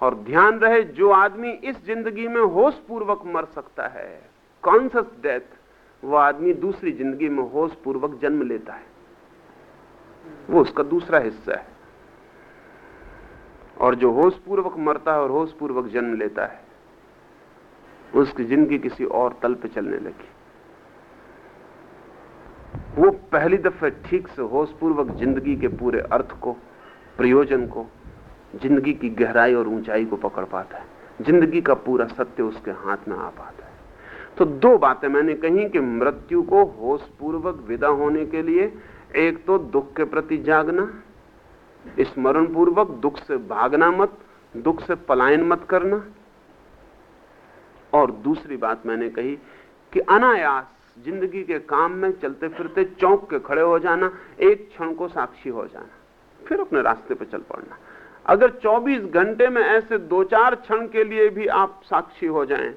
और ध्यान रहे, जो आदमी इस ज़िंदगी में होश पूर्वक मर सकता है कॉन्सियस डेथ वो आदमी दूसरी ज़िंदगी में होश पूर्वक जन्म लेता है। वो उसका दूसरा हिस्सा है। और जो होश पूर्वक मरता है और होश पूर्वक जन्म लेता है उसकी ज़िंदगी किसी और तल पे चलने लगी। वो पहली दफे ठीक से होश पूर्वक ज़िंदगी के पूरे अर्थ को, प्रयोजन को, ज़िंदगी की गहराई और ऊंचाई को पकड़ पाता है। ज़िंदगी का पूरा सत्य उसके हाथ में आ पाता है। तो दो बातें मैंने कही कि मृत्यु को होश पूर्वक विदा होने के लिए एक तो दुख के प्रति जागना स्मरण पूर्वक दुख से भागना मत, दुख से पलायन मत करना। और दूसरी बात मैंने कही कि अनायास ज़िंदगी के काम में चलते फिरते चौंक के खड़े हो जाना, एक क्षण को साक्षी हो जाना, फिर अपने रास्ते पर चल पड़ना। अगर 24 घंटे में ऐसे दो चार क्षण के लिए भी आप साक्षी हो जाएँ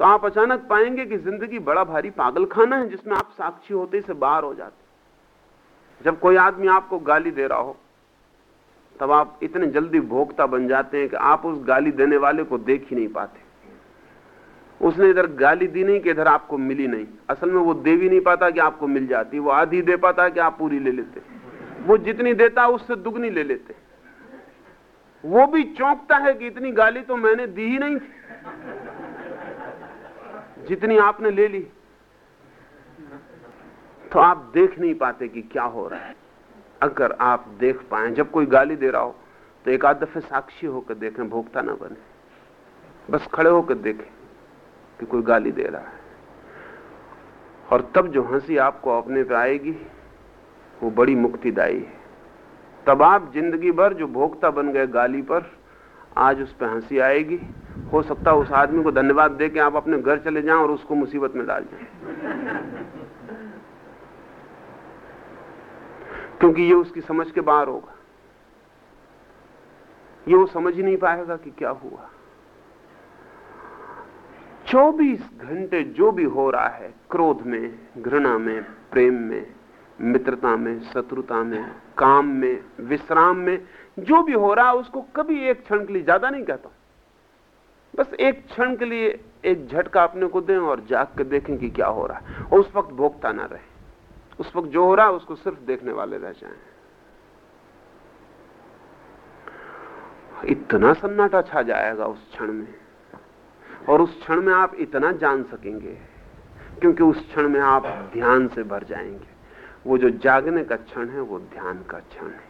तो आप अचानक पाएँगे कि ज़िंदगी बड़ा भारी पागल खाना है, जिसमें आप साक्षी होते से बाहर हो जाते जब कोई आदमी आपको गाली दे रहा हो, तब आप इतने जल्दी भोगता बन जाते हैं कि आप उस गाली देने वाले को देख ही नहीं पाते। उसने इधर गाली दी नहीं कि इधर आपको मिली नहीं। असल में वो दे भी नहीं पाता कि आपको मिल जाती। वो आधी दे पाता कि आप पूरी ले लेते। वो जितनी देता, उससे दुगनी ले लेते। वो भी चौंकता है कि इतनी गाली तो मैंने दी ही नहीं थी। जितनी आपने ले ली तो आप देख नहीं पाते कि क्या हो रहा है। अगर आप देख पाए, जब कोई गाली दे रहा हो तो एक आध दफे साक्षी होकर देखें भोगता ना बने। बस खड़े होकर देखें कि कोई गाली दे रहा है। और तब जो हँसी आपको अपने पे आएगी, वो बड़ी मुक्तिदायी है। तब आप ज़िंदगी भर जो भोक्ता बन गए गाली पर, आज उस पर हँसी आएगी। हो सकता है उस आदमी को धन्यवाद दे के आप अपने घर चले जाएँ और उसको मुसीबत में डाल जाए क्योंकि ये उसकी समझ के बाहर होगा। ये वो समझ ही नहीं पाएगा कि क्या हुआ। 24 घंटे जो भी हो रहा है, क्रोध में, घृणा में, प्रेम में, मित्रता में, शत्रुता में, काम में, विश्राम में, जो भी हो रहा है, उसको कभी एक क्षण के लिए ज़्यादा नहीं कहता। बस एक क्षण के लिए एक झटका अपने को दें और जाग के देखें कि क्या हो रहा है। और उस वक्त भोगता ना रहे। उस वक्त जो हो रहा है, उसको सिर्फ़ देखने वाले रह जाएँ। इतना सन्नाटा छा जाएगा उस क्षण में। और उस क्षण में आप इतना जान सकेंगे, क्योंकि उस क्षण में आप ध्यान से भर जाएँगे। वो जो जागने का क्षण है, वो ध्यान का क्षण है।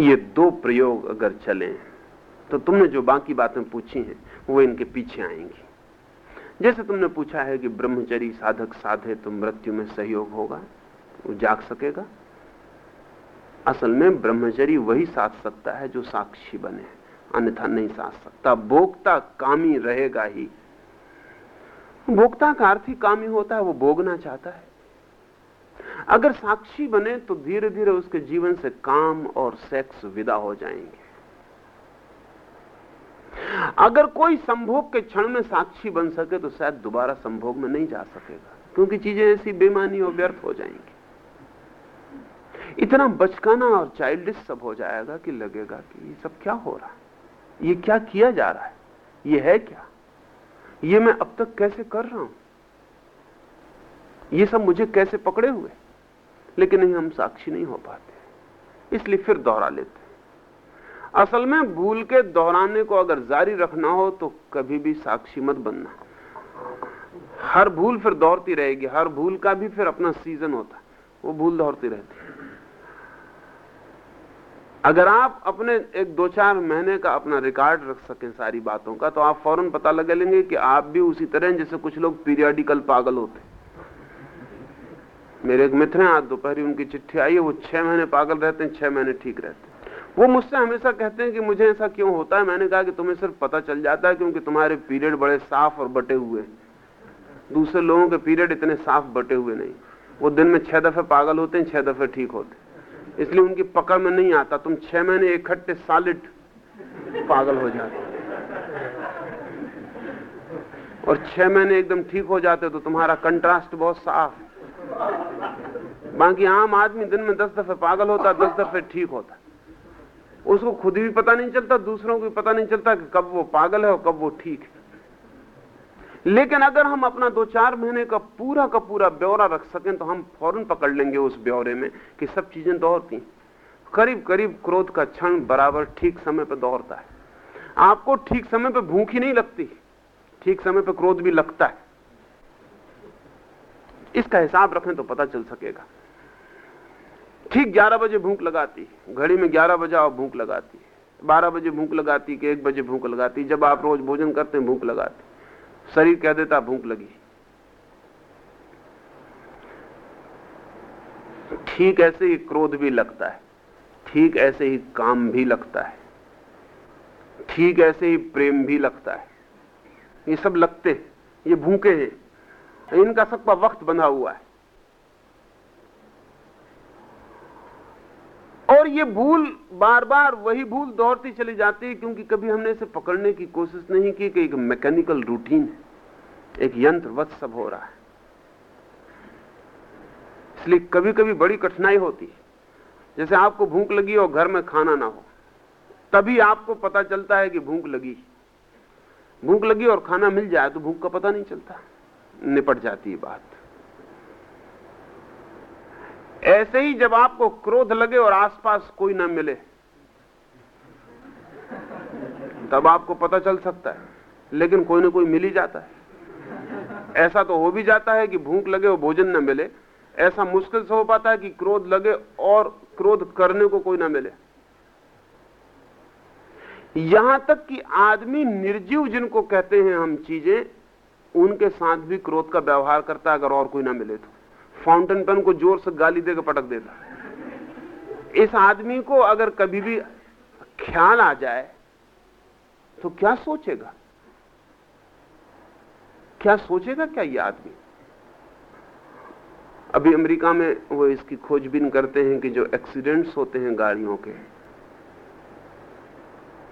ये दो प्रयोग अगर चले तो तुमने जो बाकी बातें पूछी हैं, वो इनके पीछे आएँगी। जैसे तुमने पूछा है कि ब्रह्मचरी साधक साधे तो मृत्यु में सहयोग होगा, वो जाग सकेगा। असल में ब्रह्मचरी वही साध सकता है जो साक्षी बने अन्यथा नहीं साध सकता। भोक्ता कामी रहेगा ही। भोक्ता का अर्थ ही कामी होता है, वो भोगना चाहता है। अगर साक्षी बने तो धीरे धीरे उसके जीवन से काम और सेक्स विदा हो जाएँगे। अगर कोई संभोग के क्षण में साक्षी बन सके तो शायद दोबारा संभोग में नहीं जा सकेगा, क्योंकि चीज़ें ऐसी बेमानी और व्यर्थ हो जाएँगी। इतना बचकाना और चाइल्डिश सब हो जाएगा कि लगेगा कि ये सब क्या हो रहा है? ये क्या किया जा रहा है? ये है क्या? ये मैं अब तक कैसे कर रहा हूँ? ये सब मुझे कैसे पकड़े हुए? लेकिन नहीं हम साक्षी नहीं हो पाते। इसलिए फिर दोहरा लेते असल में भूल के दोहराने को अगर जारी रखना हो तो कभी भी साक्षी मत बनना। हर भूल फिर दौड़ती रहेगी। हर भूल का भी फिर अपना सीज़न होता। है वो भूल दौड़ती रहती। है अगर आप अपने एक दो चार महीने का अपना रिकॉर्ड रख सकें सारी बातों का तो आप फ़ौरन पता लगा लेंगे कि आप भी उसी तरह जैसे कुछ लोग पीरियडिकल पागल होते मेरे एक मित्र हैं, आज दोपहरी उनकी चिट्ठी आई है, वो छह महीने पागल रहते हैं, छह महीने ठीक रहते हैं। वो मुझसे हमेशा कहते हैं कि मुझे ऐसा क्यों होता है? मैंने कहा कि तुम्हें सिर्फ़ पता चल जाता है क्योंकि तुम्हारे पीरियड बड़े साफ़ और बटे हुए दूसरे लोगों के पीरियड इतने साफ़ बटे हुए नहीं। वो दिन में छह दफे पागल होते हैं, छह दफे ठीक होते इसलिए उनकी पकड़ में नहीं आता, तुम छह महीने इकट्ठे सालिड पागल हो जाते और छह महीने एकदम ठीक हो जाते तो तुम्हारा कंट्रास्ट बहुत साफ़ बाकी आम आदमी दिन में दस दफे पागल होता, दस दफे ठीक होता। उसको खुद भी पता नहीं चलता, दूसरों को भी पता नहीं चलता कि कब वो पागल है और कब वो ठीक है। लेकिन अगर हम अपना दो चार महीने का पूरा का पूरा ब्यौरा रख सकें तो हम फ़ौरन पकड़ लेंगे उस ब्यौरे में कि सब चीज़ें दौड़ती करीब करीब क्रोध का क्षण बराबर ठीक समय पर दौड़ता है। आपको ठीक समय पर भूख ही नहीं लगती, ठीक समय पर क्रोध भी लगता है। इसका हिसाब रखें तो पता चल सकेगा। ठीक 11 बजे भूख लगाती, घड़ी में 11 बजे और भूख लगाती 12 बजे भूख लगाती कि एक बजे भूख लगाती, जब आप रोज भोजन करते हैं, भूख लगाती। शरीर कह देता, भूख लगी। ठीक ऐसे ही क्रोध भी लगता है, ठीक ऐसे ही काम भी लगता है, ठीक ऐसे ही प्रेम भी लगता है। ये सब लगते ये भूखे हैं। इनका सबका वक्त बंधा हुआ है। और ये भूल बार बार वही भूल दौड़ती चली जाती है, क्योंकि कभी हमने इसे पकड़ने की कोशिश नहीं की कि एक मैकेनिकल रूटीन है। एक यंत्रवत सब हो रहा है। इसलिए कभी कभी बड़ी कठिनाई होती है। जैसे आपको भूख लगी और घर में खाना ना हो, तभी आपको पता चलता है कि भूख लगी। भूख लगी और खाना मिल जाए तो भूख का पता नहीं चलता। निपट जाती है बात। ऐसे ही जब आपको क्रोध लगे और आसपास कोई ना मिले, तब आपको पता चल सकता है, लेकिन कोई ना कोई मिल ही जाता है। ऐसा तो हो भी जाता है कि भूख लगे और भोजन न मिले, ऐसा मुश्किल से हो पाता है कि क्रोध लगे और क्रोध करने को कोई ना मिले। यहाँ तक कि आदमी निर्जीव जिनको कहते हैं हम चीज़ें उनके साथ भी क्रोध का व्यवहार करता है अगर और कोई ना मिले तो। फाउंटेन पेन को ज़ोर से गाली देकर पटक देता इस आदमी को अगर कभी भी ख्याल आ जाए तो क्या सोचेगा? क्या सोचेगा क्या ये आदमी? अभी अमेरिका में वो इसकी खोजबीन करते हैं कि जो एक्सीडेंट्स होते हैं गाड़ियों के,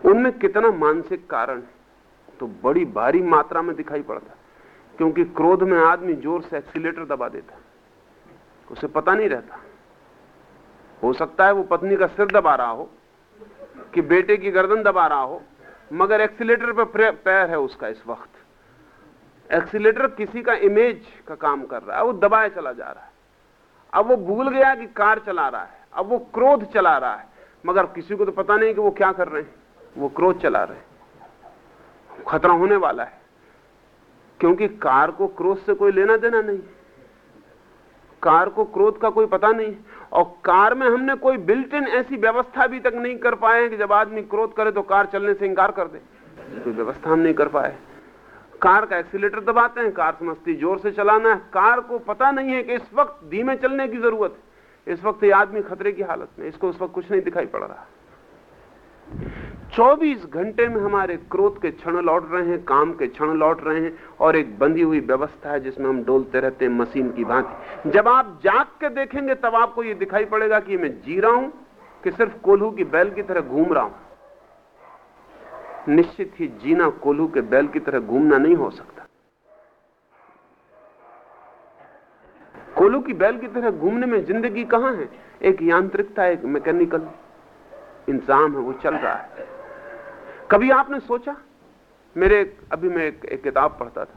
उनमें कितना मानसिक कारण है तो बड़ी भारी मात्रा में दिखाई पड़ता क्योंकि क्रोध में आदमी ज़ोर से एक्सीटर दबा देता उसे पता नहीं रहता। हो सकता है वो पत्नी का सिर दबा रहा हो, कि बेटे की गर्दन दबा रहा हो, मगर एक्सीटर पर पैर है उसका इस वक्त। एक्सीटर किसी का इमेज का काम कर रहा है, वो दबाए चला जा रहा है। अब वो भूल गया कि कार चला रहा है, अब वो क्रोध चला रहा है, मगर किसी को तो पता नहीं कि वो क्या कर रहे हैं। वो क्रोध चला रहे हैं। खतरा होने वाला है। क्योंकि कार को क्रोध से कोई लेना देना नहीं। कार को क्रोध का कोई पता नहीं। और कार में हमने कोई बिल्ट इन ऐसी व्यवस्था भी तक नहीं कर पाए कि जब आदमी क्रोध करे तो कार चलने से इंकार कर दे। कोई व्यवस्था हम नहीं कर पाए। कार का एक्सीटर दबाते हैं, कार समझती ज़ोर से चलाना है। कार को पता नहीं है कि इस वक्त धीमे चलने की ज़रूरत है। इस वक्त ये आदमी खतरे की हालत में इसको उस वक्त कुछ नहीं दिखाई पड़ रहा। 24 घंटे में हमारे क्रोध के क्षण लौट रहे हैं, काम के क्षण लौट रहे हैं, और एक बंधी हुई व्यवस्था है जिसमें हम डोलते रहते हैं मशीन की भांति। जब आप जाग के देखेंगे, तब आपको यह दिखाई पड़ेगा कि मैं जी रहा हूँ, कि सिर्फ़ कोल्हू की बैल की तरह घूम रहा हूँ। निश्चित ही जीना कोल्हू के बैल की तरह घूमना नहीं हो सकता। कोल्हू की बैल की तरह घूमने में ज़िंदगी कहाँ है? एक यांत्रिकता, एक मैकेनिकल। इंतज़ाम है, वो चल रहा है। कभी आपने सोचा? मेरे अभी मैं एक, एक किताब पढ़ता था।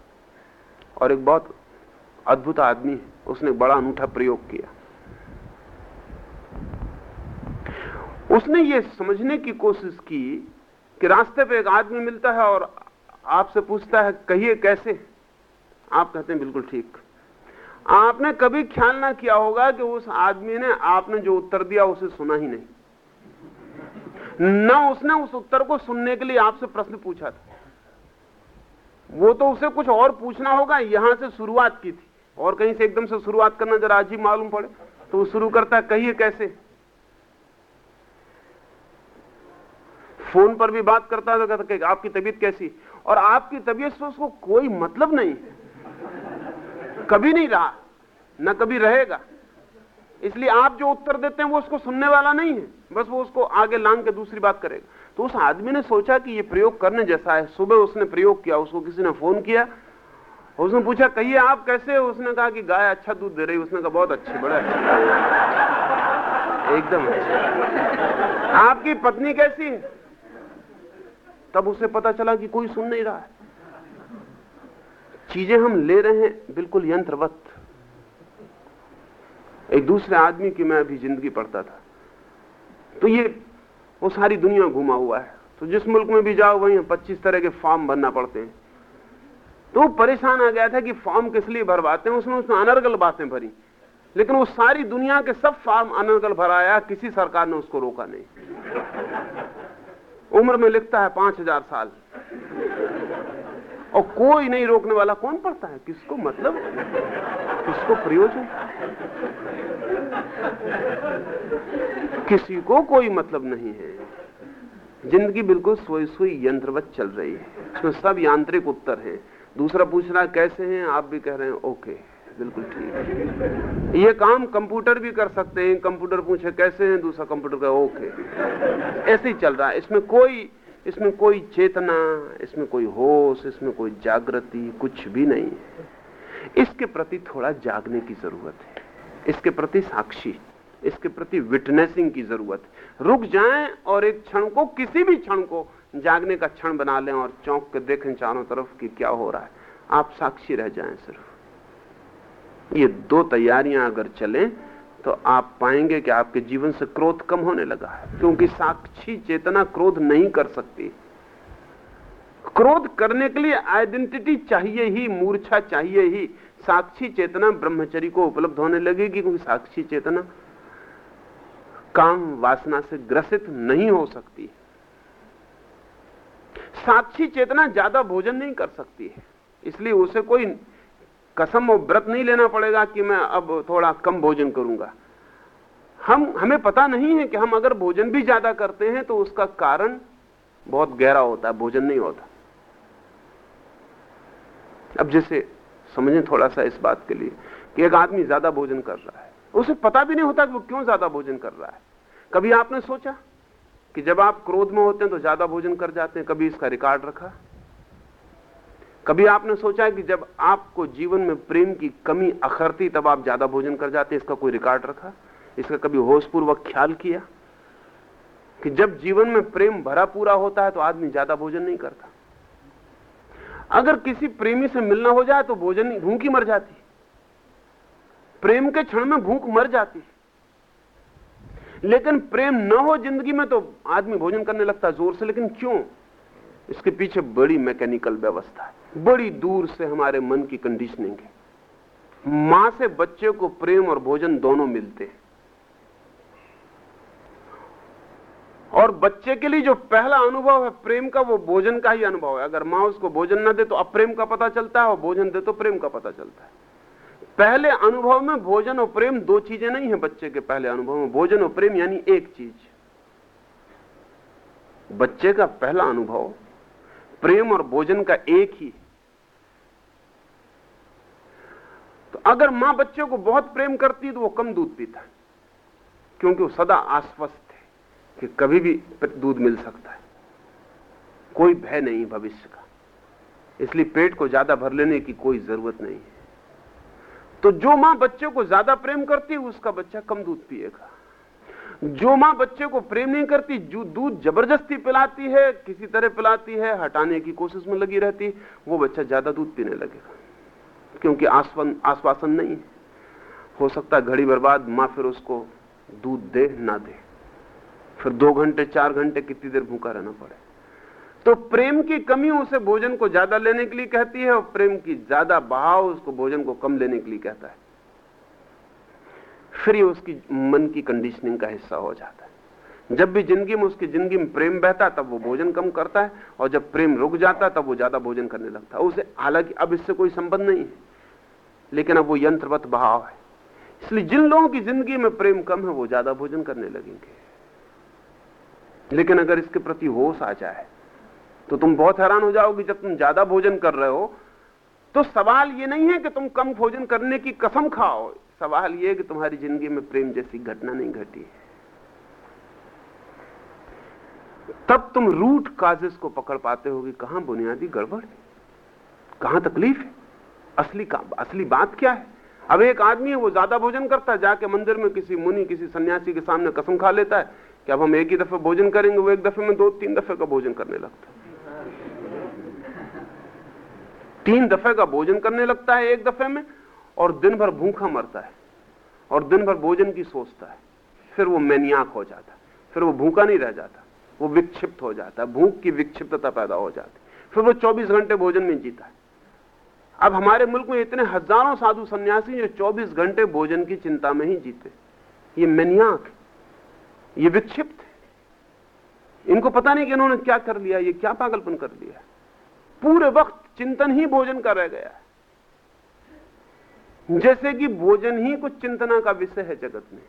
और एक बहुत अद्भुत आदमी है। उसने बड़ा अनूठा प्रयोग किया। उसने ये समझने की कोशिश की कि रास्ते पे एक आदमी मिलता है और आपसे पूछता है कहिए कैसे? आप कहते हैं बिल्कुल ठीक। आपने कभी ख्याल ना किया होगा कि उस आदमी ने आपने जो उत्तर दिया उसे सुना ही नहीं। न उसने उस उत्तर को सुनने के लिए आपसे प्रश्न पूछा था। वो तो उसे कुछ और पूछना होगा, यहाँ से शुरुआत की थी। और कहीं से एकदम से शुरुआत करना जरा अजीब मालूम पड़े तो वो शुरू करता है, कहिए कैसे? फ़ोन पर भी बात करता है तो कहता है आपकी तबीयत कैसी? और आपकी तबीयत से उसको कोई मतलब नहीं। कभी नहीं रहा, ना कभी रहेगा। इसलिए आप जो उत्तर देते हैं, वो उसको सुनने वाला नहीं है। बस वो उसको आगे लांग के दूसरी बात करेगा। तो उस आदमी ने सोचा कि ये प्रयोग करने जैसा है। सुबह उसने प्रयोग किया, उसको किसी ने फ़ोन किया। उसने पूछा, कहिए आप कैसे उसने कहा कि, गाय अच्छा दूध दे रही उसने कहा, बहुत अच्छी, बड़ा अच्छा एकदम अच्छा। आपकी पत्नी कैसी? है तब उसे पता चला कि कोई सुन नहीं रहा है। चीज़ें हम ले रहे हैं बिल्कुल यंत्रवत। एक दूसरे आदमी की मैं अभी ज़िंदगी पढ़ता था। तो ये वो सारी दुनिया घुमा हुआ है। तो जिस मुल्क में भी जाओ, वहीं पच्चीस तरह के फॉर्म भरना पड़ते हैं। तो परेशान आ गया था कि फॉर्म किस लिए भरवाते हैं, उसने उसने अनर्गल बातें भरी। लेकिन वो सारी दुनिया के सब फॉर्म अनर्गल भराया, किसी सरकार ने उसको रोका नहीं। उम्र में लिखता है पाँच हज़ार साल। और कोई नहीं रोकने वाला, कौन पड़ता है? किसको मतलब? किसको प्रयोजन? किसी को कोई मतलब नहीं है। ज़िंदगी बिल्कुल सोई सोई यंत्रवत चल रही है। इसमें सब यांत्रिक उत्तर हैं। दूसरा पूछ रहा कैसे हैं? आप भी कह रहे हैं, ओके, बिल्कुल ठीक ये काम कंप्यूटर भी कर सकते हैं। कंप्यूटर पूछे, कैसे हैं? दूसरा कंप्यूटर का ओके। ऐसे ही चल रहा है। इसमें कोई इसमें कोई चेतना, इसमें कोई होश, इसमें कोई जागृति कुछ भी नहीं है। इसके प्रति थोड़ा जागने की ज़रूरत है। इसके प्रति साक्षी, इसके प्रति विटनेसिंग की ज़रूरत है। रुक जाएँ और एक क्षण को, किसी भी क्षण को जागने का क्षण बना लें और चौंक के देखें चारों तरफ़ कि क्या हो रहा है। आप साक्षी रह जाएँ सिर्फ़। ये दो तैयारियाँ अगर चलें तो आप पाएँगे कि आपके जीवन से क्रोध कम होने लगा है, क्योंकि साक्षी चेतना क्रोध नहीं कर सकती। क्रोध करने के लिए आइडेंटिटी चाहिए ही, मूर्छा चाहिए ही। साक्षी चेतना ब्रह्मचरी को उपलब्ध होने लगेगी, क्योंकि साक्षी चेतना काम वासना से ग्रसित नहीं हो सकती साक्षी चेतना ज़्यादा भोजन नहीं कर सकती है। इसलिए उसे कोई कसम और व्रत नहीं लेना पड़ेगा कि मैं अब थोड़ा कम भोजन करूँगा। हम, हमें पता नहीं है कि हम अगर भोजन भी ज़्यादा करते हैं तो उसका कारण बहुत गहरा होता है, भोजन नहीं होता। अब जैसे समझें थोड़ा सा इस बात के लिए कि एक आदमी ज़्यादा भोजन कर रहा है। उसे पता भी नहीं होता कि वो क्यों ज़्यादा भोजन कर रहा है। कभी आपने सोचा कि जब आप क्रोध में होते हैं तो ज़्यादा भोजन कर जाते हैं? कभी इसका रिकॉर्ड रखा? कभी आपने सोचा कि जब आपको जीवन में प्रेम की कमी अखरती तब आप ज़्यादा भोजन कर जाते हैं? इसका कोई रिकॉर्ड रखा? इसका कभी होशपूर्वक ख्याल किया कि जब जीवन में प्रेम भरा पूरा होता है तो आदमी ज़्यादा भोजन नहीं करता? अगर किसी प्रेमी से मिलना हो जाए तो भोजन भूख ही मर जाती प्रेम के क्षण में भूख मर जाती लेकिन प्रेम न हो ज़िंदगी में तो आदमी भोजन करने लगता ज़ोर से, लेकिन क्यों? इसके पीछे बड़ी मैकेनिकल व्यवस्था है। बड़ी दूर से हमारे मन की कंडीशनिंग है। माँ से बच्चे को प्रेम और भोजन दोनों मिलते हैं। और बच्चे के लिए जो पहला अनुभव है, प्रेम का, वो भोजन का ही अनुभव है। अगर माँ उसको भोजन ना दे तो अप्रेम का पता चलता है और भोजन दे तो प्रेम का पता चलता है। पहले अनुभव में भोजन और प्रेम दो चीज़ें नहीं है बच्चे के पहले अनुभव में। भोजन और प्रेम यानी एक चीज़। बच्चे का पहला अनुभव, प्रेम और भोजन का एक ही। तो अगर माँ बच्चे को बहुत प्रेम करती तो वो कम दूध पीता क्योंकि वो सदा आश्वस्त कि कभी भी दूध मिल सकता है। कोई भय नहीं भविष्य का। इसलिए पेट को ज़्यादा भर लेने की कोई ज़रूरत नहीं है। तो जो माँ बच्चे को ज़्यादा प्रेम करती है, उसका बच्चा कम दूध पिएगा। जो माँ बच्चे को प्रेम नहीं करती, जो दूध ज़बरदस्ती पिलाती है, किसी तरह पिलाती है, हटाने की कोशिश में लगी रहती वो बच्चा ज़्यादा दूध पीने लगेगा। क्योंकि आश्वासन नहीं है। हो सकता घड़ी बर्बाद, माँ फिर उसको दूध दे, ना दे। फिर दो घंटे, चार घंटे कितनी देर भूखा रहना पड़े। तो प्रेम की कमी उसे भोजन को ज़्यादा लेने के लिए कहती है और प्रेम की ज़्यादा बहाव उसको भोजन को कम लेने के लिए कहता है। फिर ये उसकी मन की कंडीशनिंग का हिस्सा हो जाता है। जब भी ज़िंदगी में उसकी ज़िंदगी में प्रेम बहता तब वो भोजन कम करता है और जब प्रेम रुक जाता तब वो ज़्यादा भोजन करने लगता है। उसे हालाँकि अब इससे कोई संबंध नहीं है, लेकिन अब वो यंत्रवत बहाव है। इसलिए जिन लोगों की ज़िंदगी में प्रेम कम है, वो ज़्यादा भोजन करने लगेंगे। लेकिन अगर इसके प्रति होश आ जाए तो तुम बहुत हैरान हो जाओगे, जब तुम ज़्यादा भोजन कर रहे हो तो सवाल ये नहीं है कि तुम कम भोजन करने की कसम खाओ। सवाल यह कि तुम्हारी ज़िंदगी में प्रेम जैसी घटना नहीं घटी है। तब तुम रूट काजेस को पकड़ पाते हो कि कहाँ बुनियादी गड़बड़ है? कहाँ तकलीफ़ है? असली का, असली बात क्या है? अब एक आदमी है, वो ज़्यादा भोजन करता है, जाके मंदिर में किसी मुनि, किसी सन्यासी के सामने कसम खा लेता है। कि अब हम एक ही दफे भोजन करेंगे, वो एक दफे में दो, तीन दफे का भोजन करने लगता है। तीन दफे का भोजन करने लगता है एक दफे में, और दिन भर भूखा मरता है, और दिन भर भोजन की सोचता है। फिर वो मैनियाक हो जाता है, फिर वो भूखा नहीं रह जाता, वो विक्षिप्त हो जाता है, भूख की विक्षिप्तता पैदा हो जाती फिर वो 24 घंटे भोजन में जीता है। अब हमारे मुल्क में इतने हज़ारों साधु सन्यासी जो 24 घंटे भोजन की चिंता में ही जीते। ये मैनियाक ये विक्षिप्त इनको पता नहीं कि इन्होंने क्या कर लिया, ये क्या पागलपन कर लिया। पूरे वक्त चिंतन ही भोजन का रह गया। जैसे कि भोजन ही कुछ चिंतना का विषय है जगत में।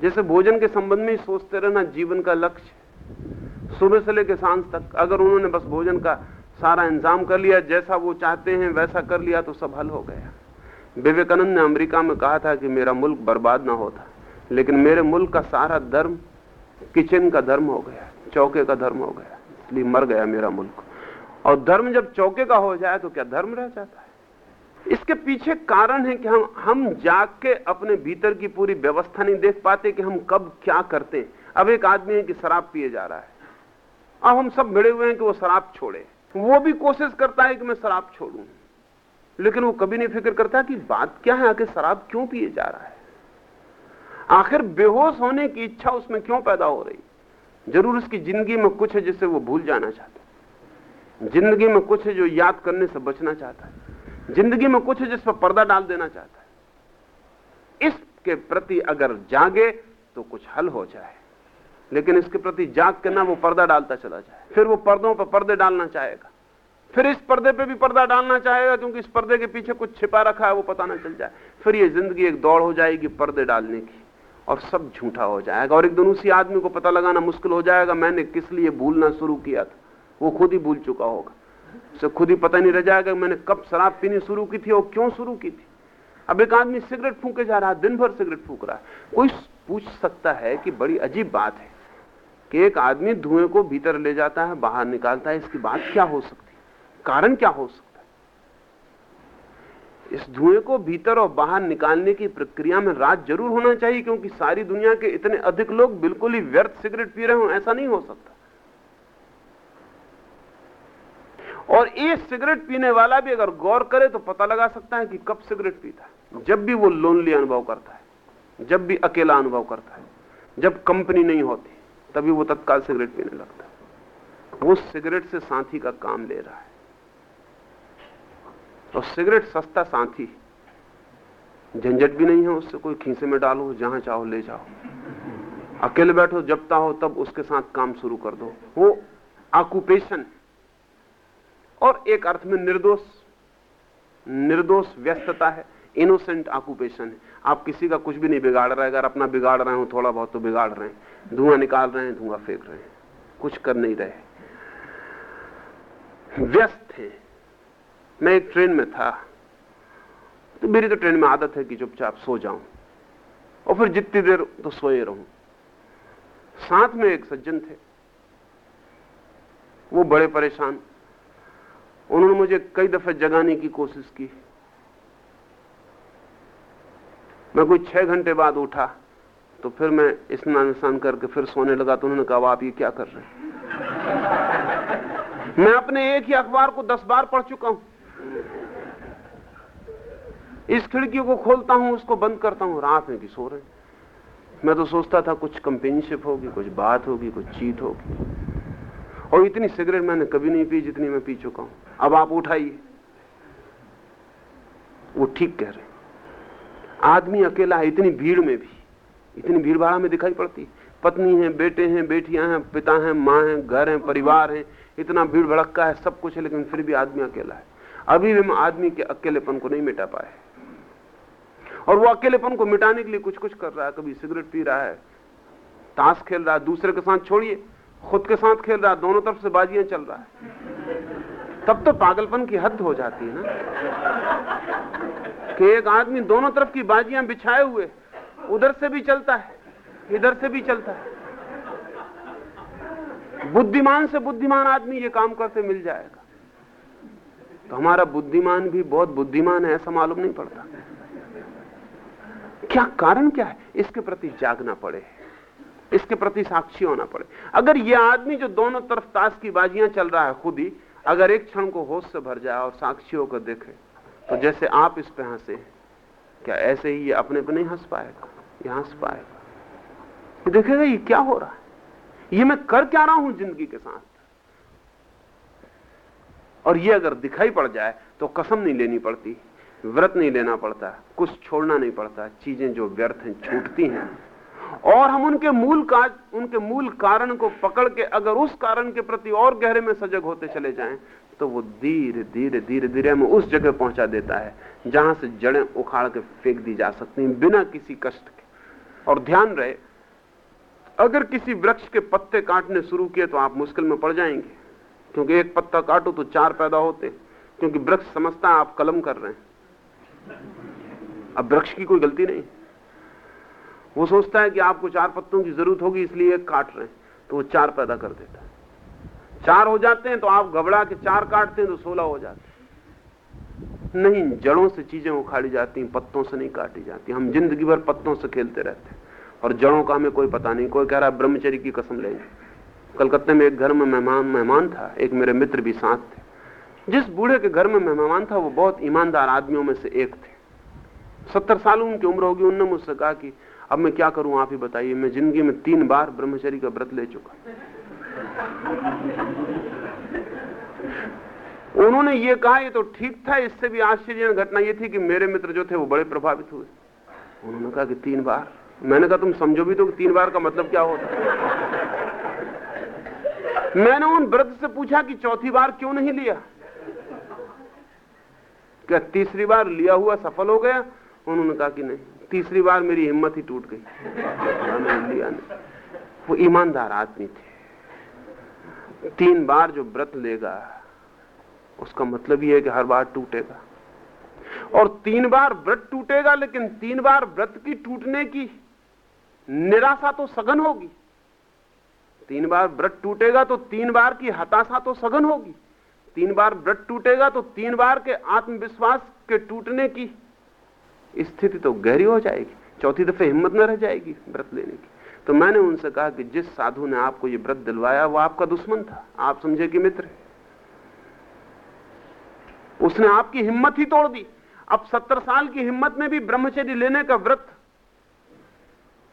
जैसे भोजन के संबंध में सोचते रहना जीवन का लक्ष्य सुबह से लेकर साँझ तक अगर उन्होंने बस भोजन का सारा इंतज़ाम कर लिया, जैसा वो चाहते हैं, वैसा कर लिया तो सब हल हो गया। विवेकानंद ने अमेरिका में कहा था कि मेरा मुल्क बर्बाद ना होता। लेकिन मेरे मुल्क का सारा धर्म किचन का धर्म हो गया, चौके का धर्म हो गया, इसलिए मर गया मेरा मुल्क। और धर्म जब चौके का हो जाए तो क्या धर्म रह जाता है? इसके पीछे कारण है कि हम हम जाग के अपने भीतर की पूरी व्यवस्था नहीं देख पाते कि हम कब क्या करते हैं। अब एक आदमी है कि शराब पिए जा रहा है। अब हम सब भिड़े हुए हैं कि वो शराब छोड़े। वो भी कोशिश करता है कि मैं शराब छोड़ू। लेकिन वो कभी नहीं फ़िक्र करता कि बात क्या है आखिर शराब क्यों पिए जा रहा है? आखिर बेहोश होने की इच्छा उसमें क्यों पैदा हो रही? ज़रूर उसकी ज़िंदगी में कुछ है जिसे वो भूल जाना चाहता है। ज़िंदगी में कुछ है जो याद करने से बचना चाहता है। ज़िंदगी में कुछ है जिस पर पर्दा डाल देना चाहता है। इसके प्रति अगर जागे तो कुछ हल हो जाए। लेकिन इसके प्रति जाग के ना वो पर्दा डालता चला जाए। फिर वो पर्दों पर पर्दे डालना चाहेगा। फिर इस पर्दे पे भी पर्दा डालना चाहेगा क्योंकि इस पर्दे के पीछे कुछ छिपा रखा है, वो पता ना चल जाए। फिर ये ज़िंदगी एक दौड़ हो जाएगी पर्दे डालने की। और सब झूठा हो जाएगा। और एक दिन उसी आदमी को पता लगाना मुश्किल हो जाएगा, मैंने किस लिए भूलना शुरू किया था। वो खुद ही भूल चुका होगा। उसे खुद ही पता नहीं रह जाएगा मैंने कब शराब पीनी शुरू की थी और क्यों शुरू की थी। अब एक आदमी सिगरेट फूके जा रहा है दिन भर सिगरेट फूक रहा है। कोई पूछ सकता है कि बड़ी अजीब बात है कि एक आदमी धुएँ को भीतर ले जाता है, बाहर निकालता है, इसकी बात क्या हो सकती? कारण क्या हो सकता इस धुएँ को भीतर और बाहर निकालने की प्रक्रिया में राज ज़रूर होना चाहिए, क्योंकि सारी दुनिया के इतने अधिक लोग बिल्कुल ही व्यर्थ सिगरेट पी रहे हो, ऐसा नहीं हो सकता। और एक सिगरेट पीने वाला भी अगर गौर करे तो पता लगा सकता है कि कब सिगरेट पीता है। जब भी वो लोनली अनुभव करता है, जब भी अकेला अनुभव करता है, जब कंपनी नहीं होती, तभी वो तत्काल सिगरेट पीने लगता है। वो सिगरेट से साथी का काम ले रहा है। और सिगरेट सस्ता साथी झंझट भी नहीं है उससे कोई खीसे में डालो, जहाँ चाहो ले जाओ। अकेले बैठो जब चाहो तब उसके साथ काम शुरू कर दो। वो ऑक्यूपेशन और एक अर्थ में निर्दोष निर्दोष व्यस्तता है इनोसेंट ऑक्यूपेशन है। आप किसी का कुछ भी नहीं बिगाड़ रहे, अगर अपना बिगाड़ रहे हो, थोड़ा बहुत तो बिगाड़ रहे हैं। धुआँ निकाल रहे हैं, धुआँ फेंक रहे हैं। कुछ कर नहीं रहे। व्यस्त है। मैं एक ट्रेन में था। तो मेरी तो ट्रेन में आदत है कि चुपचाप सो जाऊँ। और फिर जितनी देर तो सोए रहूँ। साथ में एक सज्जन थे। वो बड़े परेशान। उन्होंने मुझे कई दफे जगाने की कोशिश की। मैं कोई छह घंटे बाद उठा तो फिर मैं स्नान स्नान करके फिर सोने लगा तो उन्होंने कहा आप ये क्या कर रहे हैं? मैं अपने एक ही अखबार को दस बार पढ़ चुका हूँ। इस खिड़की को खोलता हूँ, उसको बंद करता हूँ, रात में कि सो रहे मैं तो सोचता था कुछ कंपेनशिप होगी, कुछ बात होगी, कुछ चीट होगी। और इतनी सिगरेट मैंने कभी नहीं पी जितनी मैं पी चुका हूँ। अब आप उठाइए। वो ठीक कह रहे आदमी अकेला है, इतनी भीड़ में भी। इतनी भीड़ भाड़ा में दिखाई पड़ती। पत्नी है, बेटे हैं, बेटियाँ हैं, पिता हैं, माँ हैं, घर हैं, परिवार हैं। इतना भीड़ भड़का है, सब कुछ है, लेकिन फिर भी आदमी अकेला है। अभी भी हम आदमी के अकेलेपन को नहीं मिटा पाए। और वो अकेलेपन को मिटाने के लिए कुछ कुछ कर रहा है, कभी सिगरेट पी रहा है, ताश खेल रहा है, दूसरे के साथ छोड़िए, खुद के साथ खेल रहा है, दोनों तरफ़ से बाजियाँ चल रहा है। तब तो पागलपन की हद हो जाती है ना। कि एक आदमी दोनों तरफ़ की बाजियाँ बिछाए हुए, उधर से भी चलता है, इधर से भी चलता है। बुद्धिमान से बुद्धिमान आदमी ये काम करते मिल जाएगा। तो हमारा बुद्धिमान भी बहुत बुद्धिमान है, ऐसा मालूम नहीं पड़ता। क्या कारण क्या है? इसके प्रति जागना पड़े। इसके प्रति साक्षी होना पड़े। अगर यह आदमी जो दोनों तरफ़ ताश की बाजियाँ चल रहा है, खुद ही, अगर एक क्षण को होश से भर जाए और साक्षियों को देखे तो जैसे आप इस पे हंसे, क्या ऐसे ही ये अपने पे नहीं हंस पाएगा? ये हंस पाएगा। देखेगा, ये क्या हो रहा है? ये मैं कर क्या रहा हूँ ज़िंदगी के साथ? और ये अगर दिखाई पड़ जाए तो कसम नहीं लेनी पड़ती। व्रत नहीं लेना पड़ता, कुछ छोड़ना नहीं पड़ता, चीज़ें जो व्यर्थ हैं, छूटती हैं। और हम उनके मूल का, उनके मूल कारण को पकड़ के, अगर उस कारण के प्रति और गहरे में सजग होते चले जाएँ तो वो धीरे धीरे धीरे धीरे हमें उस जगह पहुँचा देता है, जहाँ से जड़ें उखाड़ के फेंक दी जा सकती हैं, बिना किसी कष्ट के। और ध्यान रहे, अगर किसी वृक्ष के पत्ते काटने शुरू किए तो आप मुश्किल में पड़ जाएँगे। क्योंकि एक पत्ता काटो तो चार पैदा होते। क्योंकि वृक्ष समझता है आप कलम कर रहे हैं। अब वृक्ष की कोई गलती नहीं। वो सोचता है कि आपको चार पत्तों की ज़रूरत होगी, इसलिए एक काट रहे हैं। तो वो चार पैदा कर देता है। चार हो जाते हैं तो आप घबरा के चार काटते हैं तो सोलह हो जाते हैं। नहीं, जड़ों से चीज़ें उखाड़ी जाती हैं, पत्तों से नहीं काटी जाती। हम ज़िंदगी भर पत्तों से खेलते रहते हैं। और जड़ों का हमें कोई पता नहीं। कोई कह रहा है, ब्रह्मचर्य की कसम लेंगे। कलकत्ते में एक घर में मेहमान मेहमान था, एक मेरे मित्र भी साथ थे। जिस बूढ़े के घर में मेहमान था, वो बहुत ईमानदार आदमियों में से एक थे। सत्तर साल उनकी उम्र होगी, उनने मुझसे कहा कि, अब मैं क्या करूँ, आप ही बताइए, मैं ज़िंदगी में तीन बार ब्रह्मचर्य का व्रत ले चुका उन्होंने ये कहा, ये तो ठीक था, इससे भी आश्चर्य घटना ये थी कि मेरे मित्र जो थे, वो बड़े प्रभावित हुए। उन्होंने कहा कि, तीन बार? मैंने कहा, तुम समझो भी तो तीन बार का मतलब क्या होता? मैंने उन व्रत से पूछा कि चौथी बार क्यों नहीं लिया? क्या तीसरी बार लिया हुआ सफल हो गया? उन्होंने कहा कि नहीं। तीसरी बार मेरी हिम्मत ही टूट गई। मैंने लिया नहीं। वो ईमानदार आदमी थे। तीन बार जो व्रत लेगा, उसका मतलब यह है कि हर बार टूटेगा। और तीन बार व्रत टूटेगा, लेकिन तीन बार व्रत की टूटने की निराशा तो सघन होगी। तीन बार व्रत टूटेगा तो तीन बार की हताशा तो सघन होगी। तीन बार व्रत टूटेगा तो तीन बार के आत्मविश्वास के टूटने की स्थिति तो गहरी हो जाएगी। चौथी दफे हिम्मत न रह जाएगी व्रत लेने की। तो मैंने उनसे कहा कि जिस साधु ने आपको ये व्रत दिलवाया, वो आपका दुश्मन था। आप समझे कि मित्र उसने आपकी हिम्मत ही तोड़ दी। अब सत्तर साल की हिम्मत में भी ब्रह्मचर्य लेने का व्रत,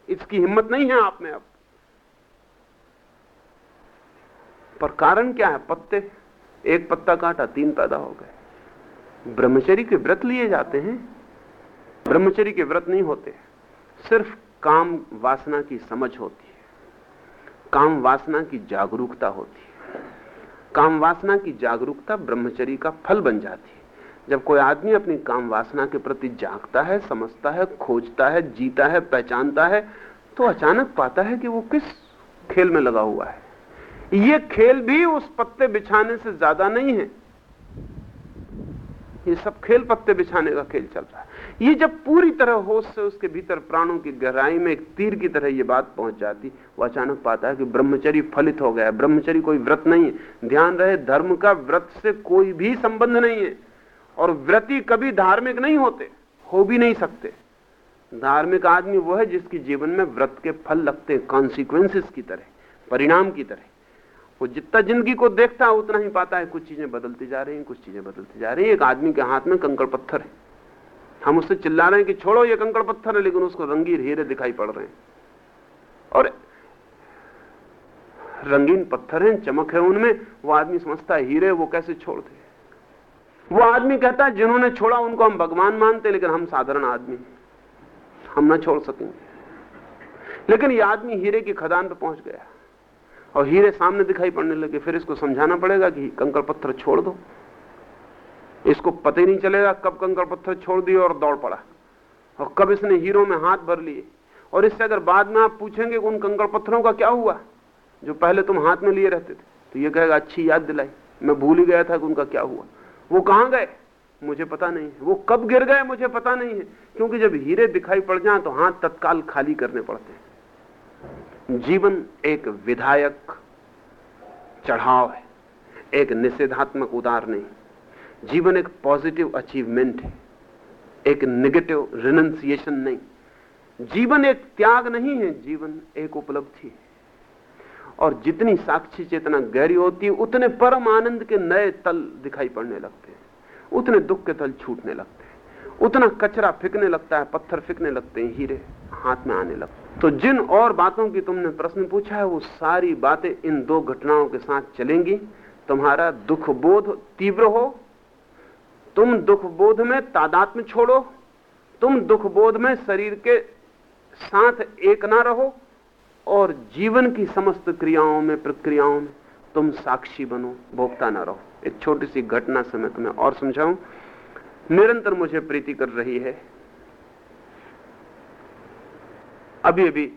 इसकी हिम्मत नहीं है आप में अब। पर कारण क्या है? पत्ते। एक पत्ता काटा, तीन पैदा हो गए। ब्रह्मचरी के व्रत लिए जाते हैं। ब्रह्मचरी के व्रत नहीं होते। सिर्फ़ काम वासना की समझ होती है। काम वासना की जागरूकता होती है। काम वासना की जागरूकता ब्रह्मचरी का फल बन जाती है। जब कोई आदमी अपनी काम वासना के प्रति जागता है, समझता है, खोजता है, जीता है, पहचानता है तो अचानक पाता है कि वो किस खेल में लगा हुआ है। ये खेल भी उस पत्ते बिछाने से ज़्यादा नहीं है। ये सब खेल पत्ते बिछाने का खेल चल रहा है। ये जब पूरी तरह होश से उसके भीतर प्राणों की गहराई में एक तीर की तरह ये बात पहुँच जाती, वो अचानक पाता है कि ब्रह्मचरी फलित हो गया ब्रह्मचरी कोई व्रत नहीं है। ध्यान रहे, धर्म का व्रत से कोई भी संबंध नहीं है। और व्रति कभी धार्मिक नहीं होते, हो भी नहीं सकते। धार्मिक आदमी वो है जिसके जीवन में व्रत के फल लगते हैं कॉन्सिक्वेंसेस की तरह, परिणाम की तरह। वो जितना ज़िंदगी को देखता है, उतना ही पाता है, कुछ चीज़ें बदलती जा रही हैं, कुछ चीज़ें बदलती जा रही हैं। एक आदमी के हाथ में कंकड़ पत्थर है। हम उससे चिल्ला रहे हैं कि छोड़ो, ये कंकड़ पत्थर है, लेकिन उसको रंगीन हीरे दिखाई पड़ रहे हैं। और रंगीन पत्थर हैं, चमक है उनमें। वो आदमी समझता है, हीरे वो कैसे छोड़ दे वो आदमी कहता है, जिन्होंने छोड़ा, उनको हम भगवान मानते लेकिन हम साधारण आदमी हम ना छोड़ सकेंगे। लेकिन ये आदमी हीरे की खदान पर पहुँच गया। और हीरे सामने दिखाई पड़ने लगे। फिर इसको समझाना पड़ेगा कि कंकड़ पत्थर छोड़ दो। इसको पता ही नहीं चलेगा कब कंकड़ पत्थर छोड़ दिए और दौड़ पड़ा। और कब इसने हीरो में हाथ भर लिए। और इससे अगर बाद में आप पूछेंगे उन कंकड़ पत्थरों का क्या हुआ, जो पहले तुम हाथ में लिए रहते थे तो ये कहेगा, अच्छी याद दिलाई। मैं भूल ही गया था कि उनका क्या हुआ। वो कहाँ गए? मुझे पता नहीं है। वो कब गिर गए, मुझे पता नहीं है। क्योंकि जब हीरे दिखाई पड़ जाए तो हाथ तत्काल खाली करने पड़ते हैं। जीवन एक विधायक चढ़ाव है, एक निषेधात्मक उदार नहीं। जीवन एक पॉजिटिव अचीवमेंट है, एक नेगेटिव रिनंसिएशन नहीं। जीवन एक त्याग नहीं है, जीवन एक उपलब्धि है। और जितनी साक्षी चेतना गहरी होती है, उतने परम आनंद के नए तल दिखाई पड़ने लगते हैं, उतने दुख के तल छूटने लगते हैं, उतना कचरा फेंकने लगता है, पत्थर फेंकने लगते हैं, हीरे हाथ में आने लगते तो जिन और बातों की तुमने प्रश्न पूछा है, वो सारी बातें इन दो घटनाओं के साथ चलेंगी। तुम्हारा दुख बोध तीव्र हो। तुम दुख बोध में तादात में छोड़ो। तुम दुख बोध में शरीर के साथ एक ना रहो। और जीवन की समस्त क्रियाओं में, प्रक्रियाओं में तुम साक्षी बनो, भोगता ना रहो। एक छोटी सी घटना से मैं तुम्हें और समझाऊं। निरंतर मुझे प्रीति कर रही है। अभी अभी।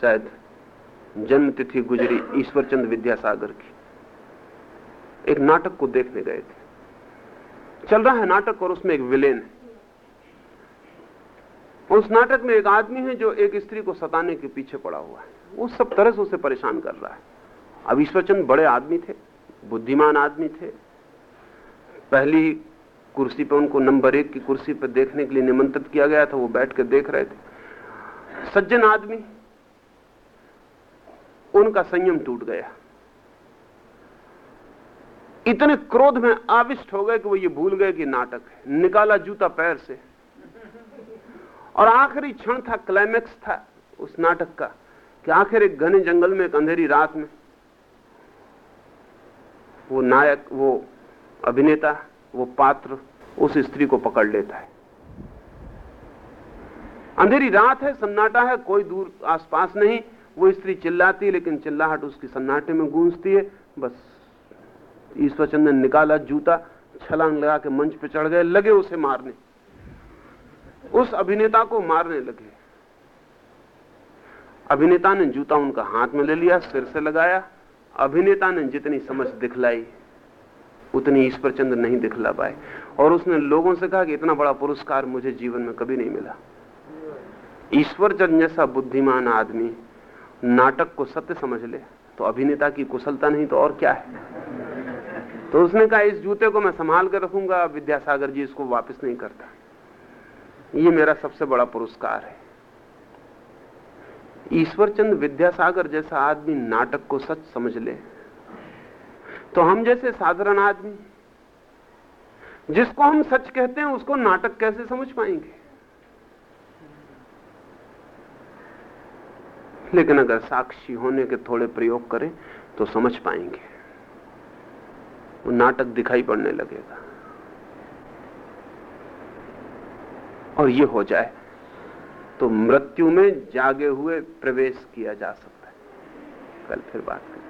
शायद जन्म तिथि गुजरी ईश्वरचंद विद्यासागर की। एक नाटक को देखने गए थे। चल रहा है नाटक और उसमें एक विलेन है। उस नाटक में एक आदमी है जो एक स्त्री को सताने के पीछे पड़ा हुआ है। वो सब तरह से उसे परेशान कर रहा है। अब ईश्वरचंद बड़े आदमी थे, बुद्धिमान आदमी थे। पहली कुर्सी पर उनको नंबर एक की कुर्सी पर देखने के लिए निमंत्रित किया गया था, वो बैठ कर देख रहे थे। सज्जन आदमी, उनका संयम टूट गया। इतने क्रोध में आविष्ट हो गए कि वो ये भूल गए कि नाटक है। निकाला जूता पैर से। और आखिरी क्षण था क्लाइमैक्स था उस नाटक का, कि आखिर एक घने जंगल में, एक अंधेरी रात में, वो नायक, वो अभिनेता, वो पात्र उस स्त्री को पकड़ लेता है। अंधेरी रात है, सन्नाटा है, कोई दूर आसपास नहीं। वो स्त्री चिल्लाती है, लेकिन चिल्लाहट उसकी सन्नाटे में गूंजती है। बस ईश्वरचंद ने निकाला जूता, छलांग लगा के मंच पे चढ़ गए, लगे उसे मारने। उस अभिनेता को मारने लगे। अभिनेता ने जूता उनका हाथ में ले लिया, सिर से लगाया। अभिनेता ने जितनी समझ दिखलाई, उतनी ईश्वर चंद्र नहीं दिखला पाए। और उसने लोगों से कहा कि इतना बड़ा पुरस्कार मुझे जीवन में कभी नहीं मिला। ईश्वर चंद्र जैसा बुद्धिमान आदमी नाटक को सत्य समझ ले तो अभिनेता की कुशलता नहीं तो और क्या है? तो उसने कहा, इस जूते को मैं संभाल कर रखूँगा, विद्यासागर जी इसको वापस नहीं करता। ये मेरा सबसे बड़ा पुरस्कार है। ईश्वरचंद विद्यासागर जैसा आदमी नाटक को सच समझ ले तो हम जैसे साधारण आदमी, जिसको हम सच कहते हैं, उसको नाटक कैसे समझ पाएँगे? लेकिन अगर साक्षी होने के थोड़े प्रयोग करें तो समझ पाएँगे। वो नाटक दिखाई पड़ने लगेगा। और ये हो जाए तो मृत्यु में जागे हुए प्रवेश किया जा सकता है। कल फिर बात करें।